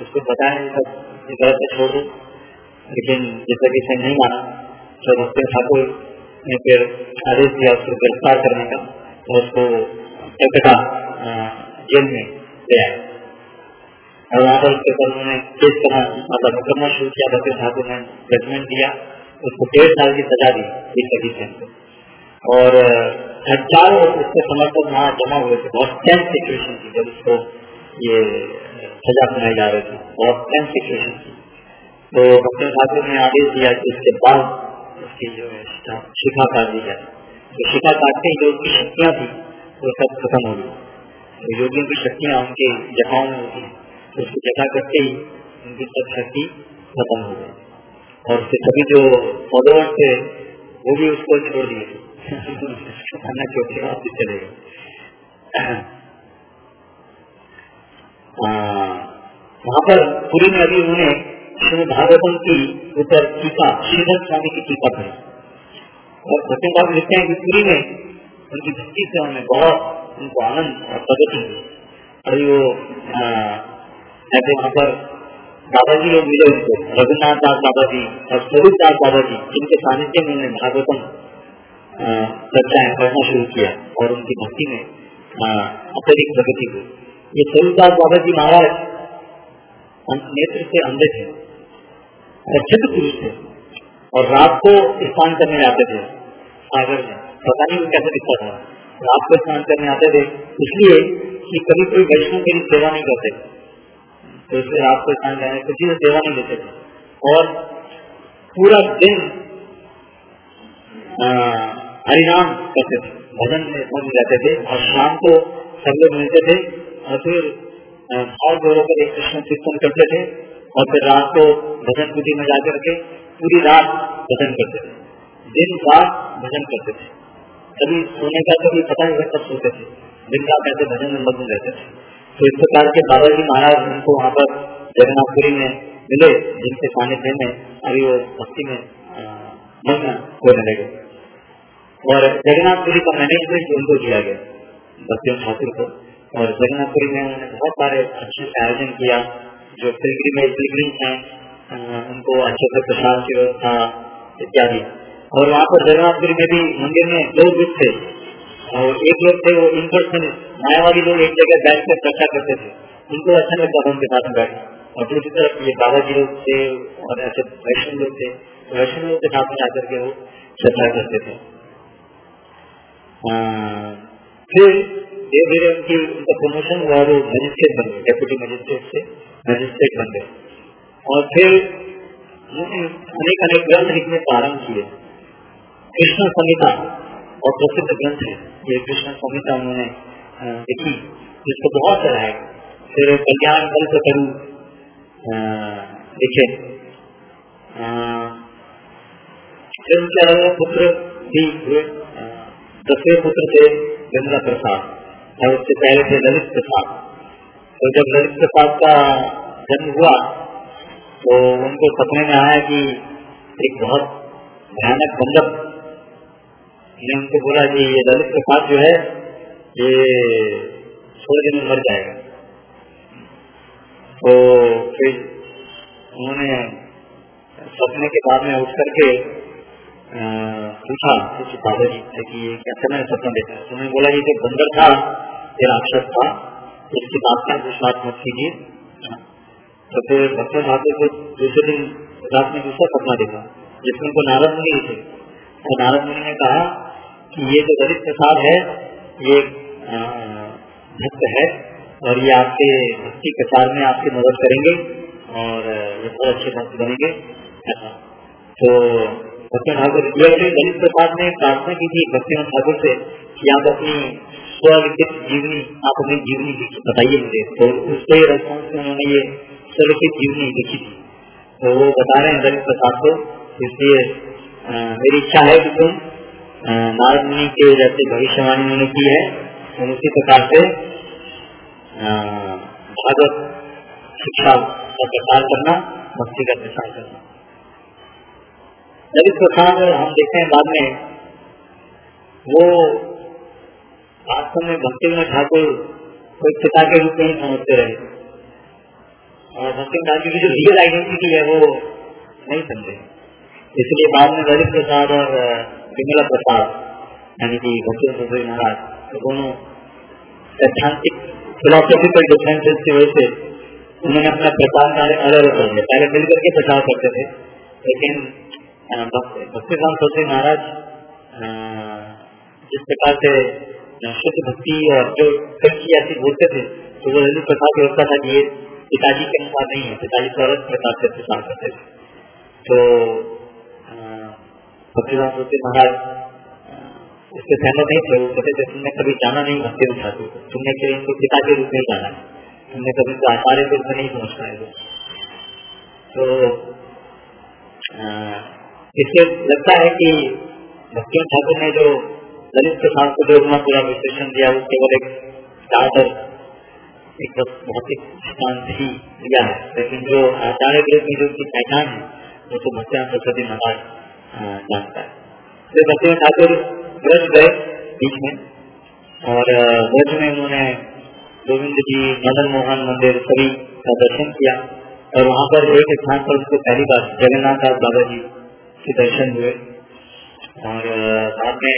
उसको बताया गलत छोड़ दो। लेकिन जैसा कि नहीं माना तो भक्ति ठाकुर ने फिर आदेश दिया, उसको गिरफ़्तार करने का, और उसको कलकत्ता जेल में आए। और वहाँ पर उसके ऊपर उन्होंने केस करना मतलब मुकदमा शुरू किया भक्ति ठाकुर ने जजमेंट दिया, उसको डेढ़ साल की सजा दी इस सदी से और हज़ारों उसके समर्थक वहाँ जमा हुए थे, बहुत टेंस सिचुएशन थी जब उसको ये सजा सुनाई जा रही थी, बहुत टेंस सिचुएशन थी। तो डॉक्टर ठाकुर ने आदेश दिया कि उसके बाद उसकी जो शिखा काट दी जाए तो शिखा काटते ही जो उसकी शक्तियाँ थी, वो सब खत्म हो गई। तो योगियों की शक्तियाँ उनके जगहों में होती तो उसकी जगह करते ही उनकी सब शक्ति खत्म हो गई। और उसके सभी जो फॉलोअर्स थे, वो भी उसको छोड़ दिए खाना वापिस चले गए। वहाँ पर पूरी में अभी उन्होंने श्रीमद भागवतम की ऊपर टीका, श्रीधर स्वामी की टीका करी। और सत्य बाबू लिखते हैं कि पूरी में उनकी भक्ति से उन्हें बहुत उनको आनंद और प्रगति हुई। अभी वो ऐसे वहाँ पर दादाजी लोग मिले उनको, रघुनाथ दास दादा जी और स्वरूप दास दादा जी जिनके सानिध्य में उन्होंने भागवतम चर्चाएँ पढ़ना शुरू किया और उनकी भक्ति में अत्यधिक प्रगति हुई। ये स्वरूपदास बाबा जी महाराज नेत्र से अंधे थे। रक्षित पुरुष थे। और रात को स्नान करने आते थे, सागर में। पता नहीं कैसे दिखता था। रात को स्नान करने आते थे, इसलिए कि कभी कोई वैष्णव मेरी सेवा नहीं करते तो इसलिए रात को स्नान करने किसी से सेवा नहीं देते थे। और पूरा दिन हरिनाम करते थे। भजन में मग्न रहते थे और शाम को सब लोग मिलते थे। और फिर भाव गौरव कर एक कृष्ण कीर्तन करते थे। और फिर रात को भजन कुटी में जाकर के पूरी रात भजन करते थे। दिन रात भजन करते थे। कभी सोने का कभी पता नहीं कब सोते थे। दिन रात ऐसे भजन में मग्न रहते थे। तो इस प्रकार के बाबा जी महाराज उनको वहाँ पर जगन्नाथपुरी में मिले, जिनके सानिध्य में अभी वो भक्ति में मग्न होने लगे। और जगन्नाथपुरी का मैनेजमेंट उनको दिया गया, भक्तियों ठाकुर को। और जगन्नाथपुरी में उन्होंने बहुत सारे अच्छे आयोजन किया। जो पिलग्रिम पिलग्रिम है उनको अच्छे से प्रसाद की व्यवस्था इत्यादि। और वहाँ पर जगन्नाथपुरी में भी मंदिर में दो ग्रुप थे। और एक लोग थे वो इन मायावादी लोग एक जगह बैठ कर चर्चा करते थे। उनको अच्छा लगता था उनके साथ बैठ। और दूसरी तरफ़ ये बाबा जी लोग थे और ऐसे वैष्णव लोग थे। वैष्णव लोग के साथ में आकर के वो चर्चा करते थे। फिर धीरे धीरे उनकी उनका प्रमोशन हुआ वो मजिस्ट्रेट बन गए डेप्यूटी मजिस्ट्रेट से मजिस्ट्रेट बन गए। और फिर अनेक अनेक ग्रंथ लिखने प्रारंभ किए कृष्ण संहिता और प्रसिद्ध ग्रंथ है। ये कृष्ण संहिता उन्होंने लिखी। जिसको बहुत है फिर कल्याण से करूँ लिखे। फिर उनके पुत्र भी हुए। दसवें पुत्र थे गंगा प्रसाद और उससे पहले थे ललित प्रसाद। तो जब ललित प्रसाद का जन्म हुआ तो उनको सपने में आया कि एक बहुत भयानक बंधक ने उनको बोला कि ये ललित प्रसाद जो है, ये स्वर्ग दिन मर जाएगा। तो फिर उन्होंने सपने के बाद में उठ करके पूछा कुछ बाबा जी से कि कैसे मैंने सपना देखा। तो उन्होंने बोला ये जो बंदर था ये राक्षस था इसकी बात का विश्वास मत कीजिए। तो फिर भक्तन ठाकुर को दूसरे दिन रात में दूसरा सपना देखा, जिसमें उनको नारद मुनि थे। तो नारद मुनि ने कहा कि ये जो दलित प्रसाद है, ये भक्त है, और ये आपके भक्ति प्रचार में आपकी मदद करेंगे, और ये बहुत अच्छे भक्त बनेंगे। तो भक्ति ठाकुर प्रसाद ने प्रार्थना की थी भक्ति ठाकुर से कि आप अपनी स्वलिखित जीवनी, आप अपनी जीवनी बताइए मुझे। तो उसके रेस्पॉन्स में उन्होंने ये स्वलिखित जीवनी लिखी थी। तो वो बता रहे हैं ललित प्रसाद को, इसलिए मेरी इच्छा है कि तुम नारद मुनि के जैसे भविष्यवाणी उन्होंने की है उसी प्रकार से भागवत शिक्षा का प्रसार करना, भक्ति का प्रसार करना। ललित प्रसाद हम देखते हैं बाद में, वो वास्तव में भक्ति में ठाकुर कोई पिता के रूप में ही समझते रहे। और भक्ति ठाकुर की जो रियल आइडेंटिटी है, वो नहीं समझे। इसलिए बाद में ललित प्रसाद और विमला प्रसाद, यानी कि भक्ति महाराज तो दोनों सैद्धांतिक फिलोसॉफिकल डिफरेंसेस की वजह से उन्होंने अपना प्रचार कार्य अलग अलग कर दिया। पहले मिल करके प्रचार करते थे, लेकिन भक्ति राम चौधरी महाराज जिस प्रकार से शुद्ध भक्ति और जो कई ऐसी बोलते थे तो वो ललित प्रसाद को लगता था कि ये पिताजी के अनुसार नहीं है, पिताजी को अलग प्रकार से प्रचार करते थे। तो भक्ति राम चौधरी महाराज उसके सहमत नहीं थे, वो कहते थे, तुमने कभी जाना नहीं भक्ति ठाकुर को। तुमने कभी इनको पिता के रूप में जाना है। तुमने कभी तो आचार्य के रूप में नहीं समझ पाए तो इससे लगता है कि भक्ति ठाकुर ने जो दलित प्रसाद को जो अपना पूरा विश्लेषण दिया, वो केवल एक स्टार्टर एक भौतिक सिद्धांत ही दिया है। लेकिन जो आचार्य के रूप में जो उसकी पहचान है, वो तो भक्ति सरस्वती महाराज जानता है। तो भक्ति ठाकुर ब्रज गए बीच में, और ब्रज में उन्होंने गोविंद जी मदन मोहन मंदिर सभी का दर्शन किया, और वहाँ पर एक स्थान पर उसको पहली बार जगन्नाथ दास बाबा जी के दर्शन हुए। और बाद में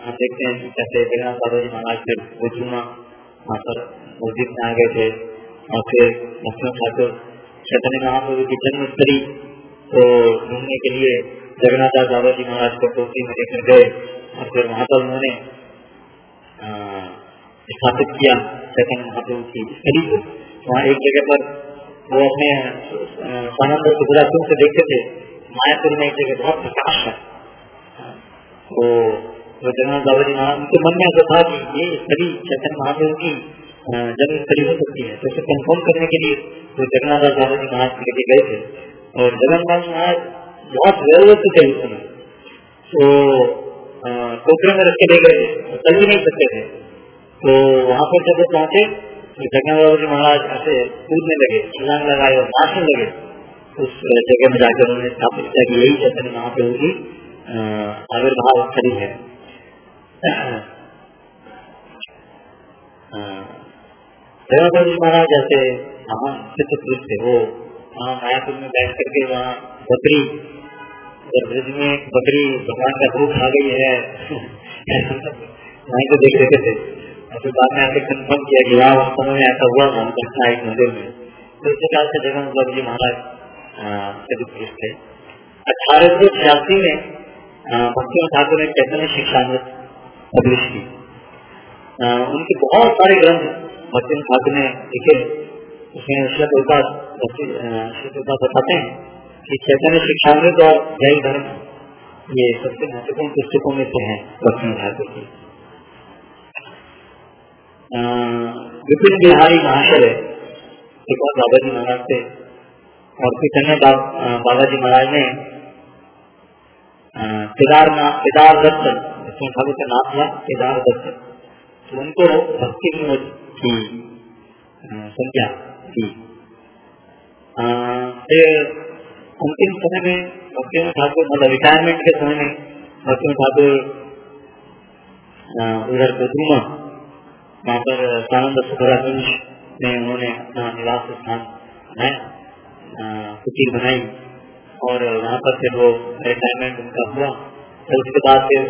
हम देखते हैं कि कैसे जगन्नाथ बाबा जी महाराज फिर बुजुमा वहाँ पर मस्जिद में आ गए थे। और फिर लक्ष्मण ठाकुर चैतन्य महाप्रभु की जन्मस्थली को घूमने के लिए जगन्नाथ दास बाबा जी महाराज को टोपी में लेकर गए। और फिर वहाँ पर उन्होंने स्थापित किया चैतन्य महाप्रभु की स्थली को। वहाँ एक जगह पर वो अपने सानंद सुखराज से देखते थे। मायापुर में एक जगह बहुत प्रकाश है। तो जगन्नाथ बाबा महाराज उनके मन में ऐसा था कि ये स्थली चैतन्य महादेव की जन्म स्थली हो सकती है। तो उसे कंफर्म करने के लिए वो जगन्नाथ दास बाबा जी महाराज लेके गए थे। और जगन्नाथ महाराज बहुत ज़रूरत थे उस समय। तो टोकरे में रख के ले गए चल भी नहीं सकते थे। तो वहाँ पर जब पहुँचे तो जगह जी महाराज ऐसे कूदने लगे, छलांग लगाए और नाचने लगे। उस जगह में जाकर उन्होंने स्थापित किया कि यही चैतन्य महाप्रभु की आविर्भाव स्थली है। महाराज जैसे महान चित्र पुरुष थे, वो वहाँ मायापुर में बैठ करके वहाँ बकरी में बकरी भगवान का रूप आ गई है, वहीं तो देख रहे थे। और फिर बाद में आके कंफर्म किया कि वहाँ वास्तव में ऐसा हुआ मंदिर में। तो इस प्रकार से जगह मतलब जी महाराज थे अठारह सौ छियासी में भक्ति ठाकुर ने चैतन्य शिक्षा पब्लिश की। उनके बहुत सारे ग्रंथ भक्ति ठाकुर ने लिखे उसमें श्री बताते हैं कि चैतन्य शिक्षामृत और जैन धर्म, ये सबसे महत्वपूर्ण पुस्तकों में से है लक्ष्मण ठाकुर की। विपिन बिहारी महाशय, एक बार बाबा जी महाराज से और फिर अन्य बाबा जी महाराज ने केदारनाथ केदार ठाकुर का नाम था, केदार दत्त तो उनको भक्ति विनोद की अंतिम समय में भक्ति ठाकुर मतलब रिटायरमेंट के समय में भक्ति ठाकुर उधर कोधुमा वहाँ पर सानंद सुखराकुंज में उन्होंने अपना निवास स्थान बनाया। कुटीर बनाई और वहाँ पर फिर वो रिटायरमेंट उनका हुआ। फिर उसके बाद फिर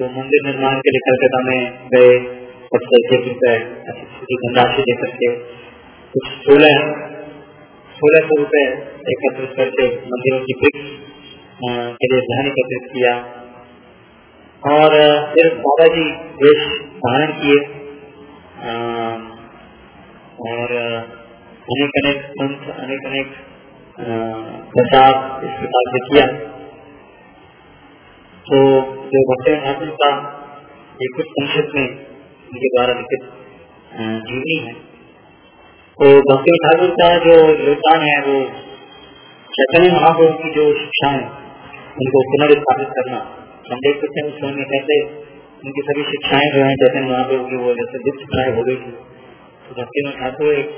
वो मंदिर निर्माण के लिए कलकत्ता में गए धनराशि दे करके कुछ सोलह सोलह सौ रूपए एकत्रित करके मंदिरों की ब्रिक्स के लिए धन एकत्रित किया। और फिर बाबा जी वेश धारण किए। और अनेक अनेक संत अनेक अनेक प्रचार इस प्रकार से किया। तो जो भक्त ठाकुर का एक कुछ संक्षिप्त में उनके द्वारा लिखित जीवनी है। तो भक्ति ठाकुर का जो योगदान है, वो चैतन्य महाप्रभु की जो शिक्षा है, उनको पुनर्स्थापित करना। हम देख सकते हैं उस में कैसे उनकी सभी शिक्षाएँ जो है, चैतन्य महाप्रभु की, वो जैसे दुष्ट शिक्षाएँ हो गई थी। तो भक्ति में ठाकुर एक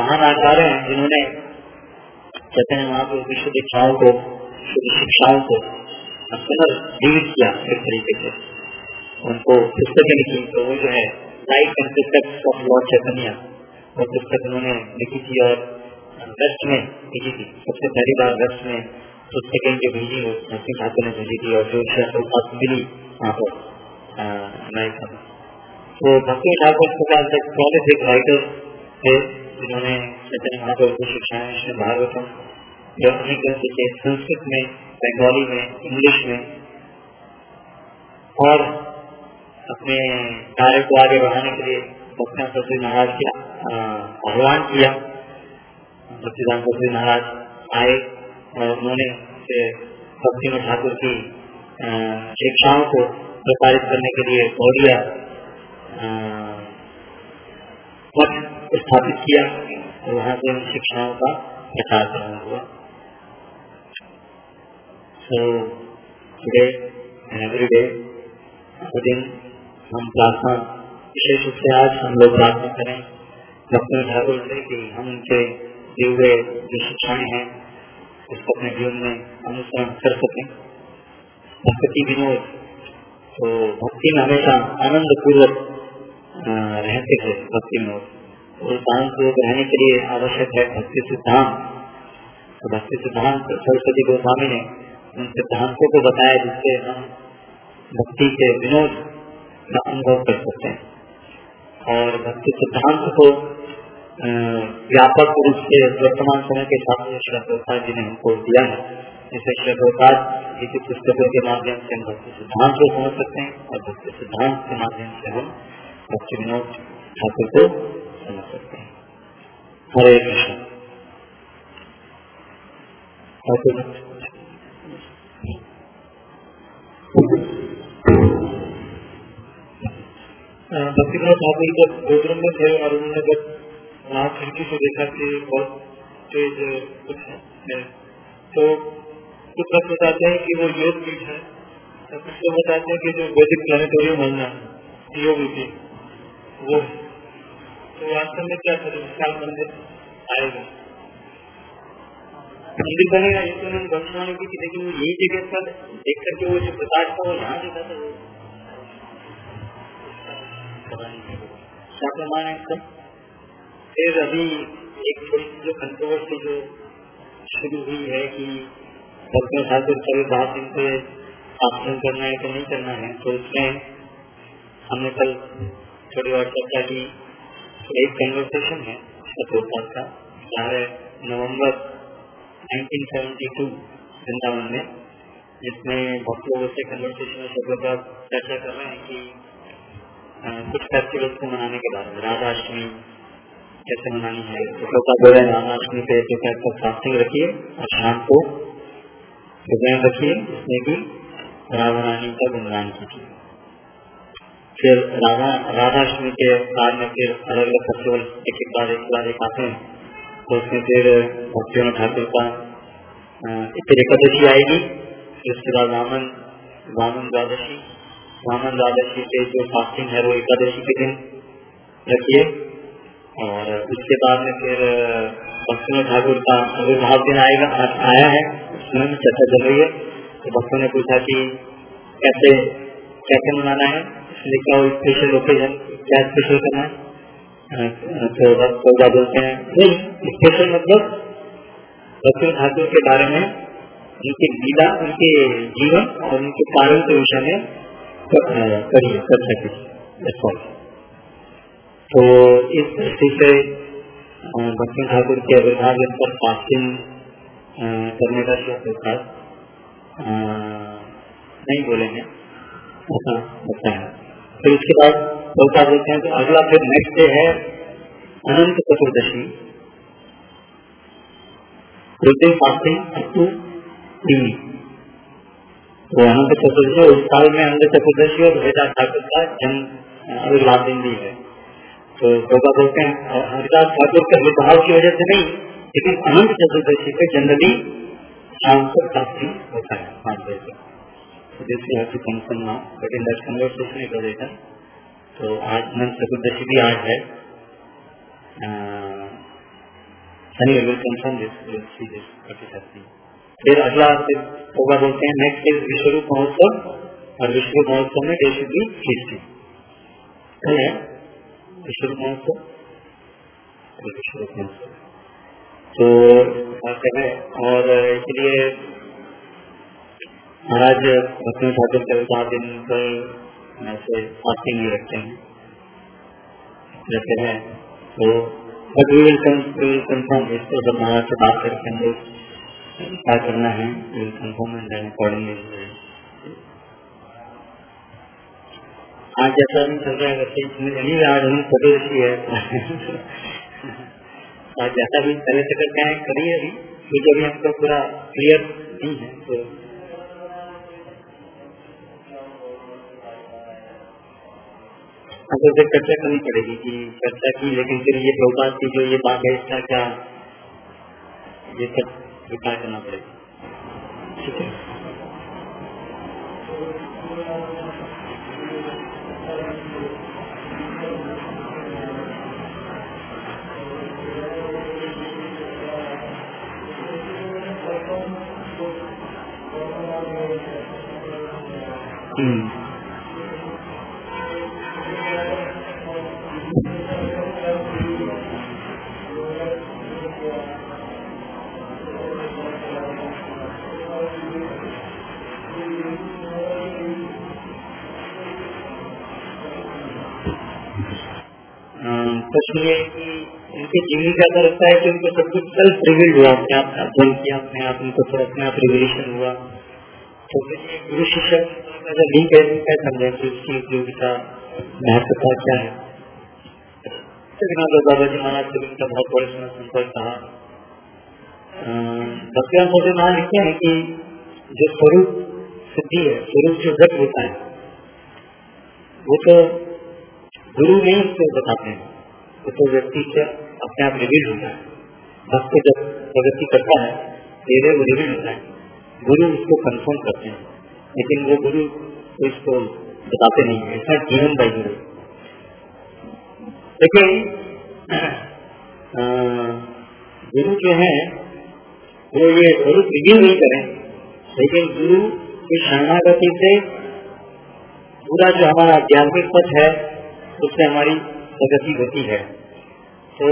महान आचार्य हैं, जिन्होंने चैतन्य महाप्रभु की शुद्ध इच्छाओं को शुद्ध शिक्षाओं को पुनर्जीवित किया एक तरीके से। उनको पुस्तकें लिखी तो वो जो है life and precepts of lord Chaitanya वो पुस्तक उन्होंने लिखी थी और वेस्ट में भेजी थी। सबसे पहली बार वेस्ट में पुस्तकें जो भेजी वो नरसिंह ठाकुर ने भेजी थी और जो शास्त्र मिली वहाँ पर अमेरिका तो भक्ति ठाकुर प्रकार से कॉलेज एक राइटर थे, जिन्होंने भागवतम संस्कृत में बंगाली में इंग्लिश में और अपने कार्य को आगे बढ़ाने के लिए भक्तियाँ सरस्वती महाराज के आह्वान किया भक्तिदान सरस्वती महाराज आए और उन्होंने भक्ति में ठाकुर की शिक्षाओं को प्रसारित करने के लिए गौड़िया स्थापित किया और वहाँ से उन शिक्षाओं का प्रचार करना हुआ सो टुडे एवरी डे दिन हम प्रार्थना, विशेष रूप से आज हम लोग प्रार्थना करें। डॉक्टर ठाकुर से कि हम उनके दिए हुए जो शिक्षाएँ हैं, उसको अपने जीवन में अनुसरण कर सकें। भक्ति विनोद तो भक्ति में हमेशा आनंद पूर्वक रहते थे भक्ति में और शांत पूर्वक रहने के लिए आवश्यक है भक्ति सिद्धांत। तो भक्ति सिद्धांत सरस्वती गोस्वामी ने उन सिद्धांतों को बताया जिससे हम भक्ति के विनोद का अनुभव कर सकते हैं। और भक्ति सिद्धांत को व्यापक रूप से वर्तमान समय के छात्र श्री जी ने हमको दिया है। इसे श्रद्धाकार किसी पुस्तकों के माध्यम से हम भक्ति सिद्धांत को समझ सकते हैं और भक्ति सिद्धांत के माध्यम से हम भक्ति विनोद ठाकुर को समझ सकते हैं। हरे कृष्ण। भक्ति ठाकुर जब गोद्रम में थे और उन्होंने जब वहाँ खिड़की से देखा कि बहुत तेज कुछ है तो कुछ लोग बताते हैं कि वो योग पीठ है। तो कुछ लोग बताते हैं कि जो वैदिक प्लानिटोरियम बनना योग की वो तो वास्तव में क्या करें? विशाल मंदिर आएगा। मंदिर बनेगा, ये तो उन्होंने भविष्यवाणी की थी लेकिन वो यही जगह पर देख करके वो जो प्रकाश था, वो यहाँ देखा था वो। प्रमाण है इसका फिर अभी एक थोड़ी जो कंट्रोवर्सी जो शुरू हुई है कि भक्ति ठाकुर कभी बात इनसे आसन करना है कि नहीं करना है तो उसमें हमने कल थोड़ी और चर्चा की। एक कन्वर्सेशन है शत्रुपात का चाहे नवंबर 1972 वृंदावन में, जिसमें भक्त लोगों से कन्वर्सेशन में शत्रुपात चर्चा कर रहे हैं कि कुछ फेस्टिवल्स को मनाने के में। राधाष्टमी कैसे मनानी है? तो बोल राधाष्टमी पे तो फास्टिंग रखिए और शाम को रखिए जिसने की राधा रानी का गुणगान की फिर राधा, राधाष्टमी के बाद में फिर अलग अलग फेस्टिवल एक एक बार एक बार एक आते हैं। तो उसमें फिर भक्तियों ठाकुर का फिर एकादशी आएगी। फिर उसके बाद वामन वामन द्वादशी वामन द्वादशी से जो फास्टिंग है, वो एकादशी के दिन रखिए। और उसके बाद में फिर भक्तियों ठाकुर का आविर्भाव दिन आएगा आया है। उसमें चर्चा चल रही है। तो भक्तों ने पूछा कि कैसे कैसे मनाना है? इसलिए क्या स्पेशल ओकेजन क्या स्पेशल करना है? तो भक्त बोलते हैं। स्पेशल मतलब भक्ति ठाकुर के बारे में, उनकी लीला उनके जीवन और उनके कारण के विषय में करिए कर सके तो इस दृष्टि से भक्ति ठाकुर के अविर्भाव पर फास्टिंग करने का जो होता नहीं बोलेंगे। ऐसा होता है फिर उसके बाद होता बोलते हैं तो अगला फिर नेक्स्ट डे है अनंत चतुर्दशी। फास्टिंग वो अनंत चतुर्दशी उस साल में अनंत चतुर्दशी और वेदा ठाकुर का जन्म अभिलाभ दिन भी है। तो होगा बोलते हैं हरिदास ठाकुर के विभाव की वजह से नहीं, लेकिन अनंत चतुर्दशी पे जनरली शाम को काफ़ी होता है, पाँच बजे जैसे to confirm now but in that conversation it was तो आज अनंत चतुर्दशी भी आज है। Shani will confirm this will see this what is happening फिर अगला होगा बोलते हैं, नेक्स्ट इज़ विश्वरूप महोत्सव और विश्व महोत्सव में डे शुड बी फिफ्टी है? विश्व महोत्सव? विश्व महोत्सव। तो और इसलिए महाराज, भक्ति ठाकुर के चार दिन पर ऐसे फास्टिंग नहीं रखते हैं। रहते हैं। तो कंफर्म इसको जब महाराज से बात क्या करना है कंफर्म एंड अकॉर्डिंगली आज जैसा भी चल रहा है नहीं, आज हम है। आज जैसा भी पहले से करते हैं, करिए अभी। क्योंकि अभी हमको पूरा क्लियर नहीं है तो हमको चर्चा करनी पड़ेगी कि चर्चा की, लेकिन फिर ये प्रभुपात की जो ये बात है, इसका क्या ये सब विचार करना पड़ेगा। ठीक है। हम्म। इनकी जीविका का लगता है कि उनको सब कुछ सेल्फ रिवील्ड हुआ, अपने आप अध्ययन किया, अपने आप उनको फिर अपने आप रिविलेशन हुआ। तो गुरु शिक्षक का लिंक है क्या समझे उसकी उपयोगिता महत्वता क्या है। बाबा जी महाराज से उनका बहुत बड़े संपर्क कहा। भक्तियान मोदी महाराज लिखते हैं कि जो स्वरूप सिद्धि है, स्वरूप जो व्यक्त होता है, वो तो गुरु नहीं उसको बताते हैं। तो तो व्यक्ति से अपने आप रिवील होता है। भक्त जब प्रगति करता है धीरे वो रिवील होता है। गुरु उसको कंफर्म करते हैं। लेकिन वो गुरु इसको बताते नहीं है। ऐसा जीवन बाई गुरु। लेकिन गुरु जो है, वो ये स्वरूप रिवील नहीं करें। लेकिन गुरु की शरणागति से पूरा जो हमारा आध्यात्मिक पथ है, उससे हमारी प्रगति होती है। तो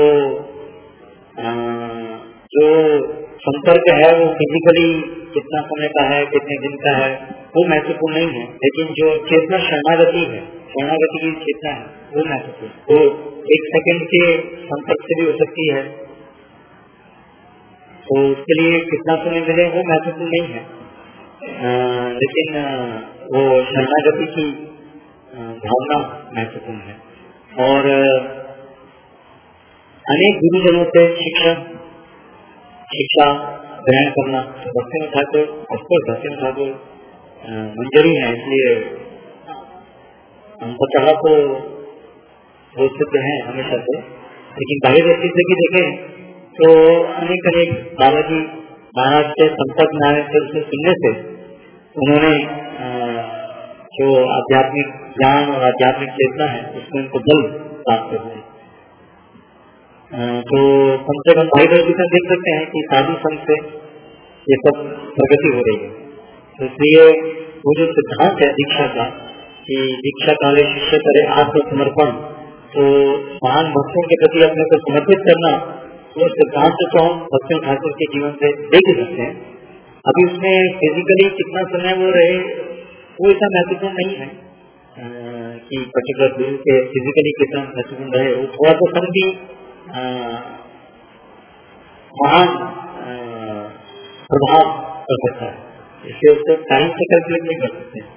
जो संपर्क है वो फिजिकली कितना समय का है, कितने दिन का है, वो महत्वपूर्ण नहीं है। लेकिन जो चेतना शरणागति है, शरणागति की चेतना है, वो महत्वपूर्ण वो एक सेकंड के संपर्क से भी हो सकती है। तो उसके लिए कितना समय मिले, वो महत्वपूर्ण नहीं है। लेकिन वो शरणागति की भावना महत्वपूर्ण है। और अनेक गुरुजनों से शिक्षा शिक्षा ग्रहण करना भक्ति में ठाकुर ऑफकोर्स भक्ति में ठाकुर मंजरी है, इसलिए हम चढ़ा तो वो सिद्ध है हमेशा से। लेकिन बाहरी दृष्टि से भी देखें तो अनेक अनेक बालाजी महाराज के संपर्क में आने से उसे सुनने से, उन्होंने जो आध्यात्मिक ज्ञान और आध्यात्मिक चेतना है, उसमें उनको बल प्राप्त हुए तो कम से कम भाई बहन में देख सकते हैं कि साधु संघ से ये सब प्रगति हो रही है। तो इसलिए वो जो सिद्धांत है, दीक्षा का, कि दीक्षा काले शिष्य करे आत्मसमर्पण तो महान भक्तों के प्रति अपने को समर्पित करना, वो सिद्धांत तो हम भक्तों ठाकुर के जीवन से देख सकते हैं। अभी उसमें फिजिकली कितना समय वो रहे वो इतना महत्वपूर्ण नहीं है कि पर्टिकुलर गुरु के फिजिकली कितना महत्वपूर्ण रहे वो थोड़ा तो सम भी महान प्रभाव कर सकता है इसलिए उसको टाइम से कैलकुलेट नहीं कर सकते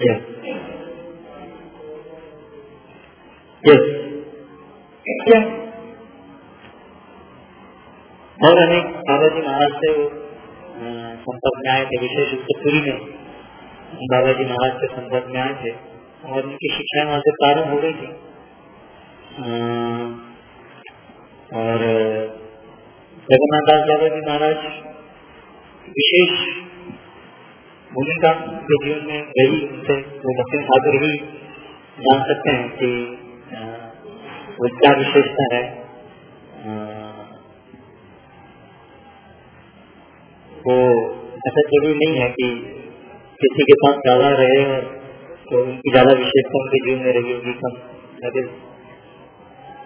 Yes. Yes. Yeah. और अनेक बाबा जी महाराज से संपर्क में आए थे विशेष रूप से पूरी में बाबा जी महाराज के संपर्क में आए थे और उनकी शिक्षा वहाँ से प्रारंभ हो गई थी और जगन्नाथ दास बाबा जी महाराज विशेष भूमिका के जीवन में रही उनसे वो दक्षिण ठाकुर ही जान सकते हैं कि वो क्या विशेषता है वो ऐसा ज़रूरी नहीं है कि किसी के पास ज़्यादा रहे और तो उनकी ज़्यादा विशेषता उनके जीवन में रही होगी, कम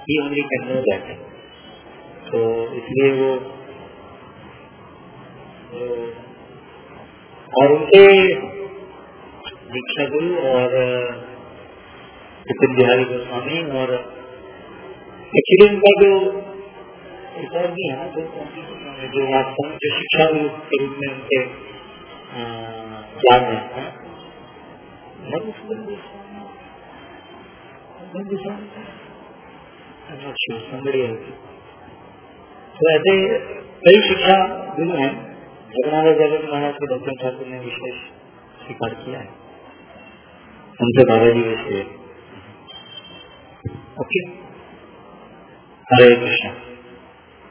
he only can know that तो इसलिए वो और उनके दीक्षा गुरु और बिहारी गोस्वामी और एक्चुअली उनका जो जो जो वास्तव में जो शिक्षा के रूप में उनके ज्ञान है। तो ऐसे कई शिक्षा गुरु हैं जगन्नाथ जगत महाराज के डॉक्टर ठाकुर ने विशेष स्वीकार किया है। उनसे दादाजी विशेष ओके। हरे कृष्ण।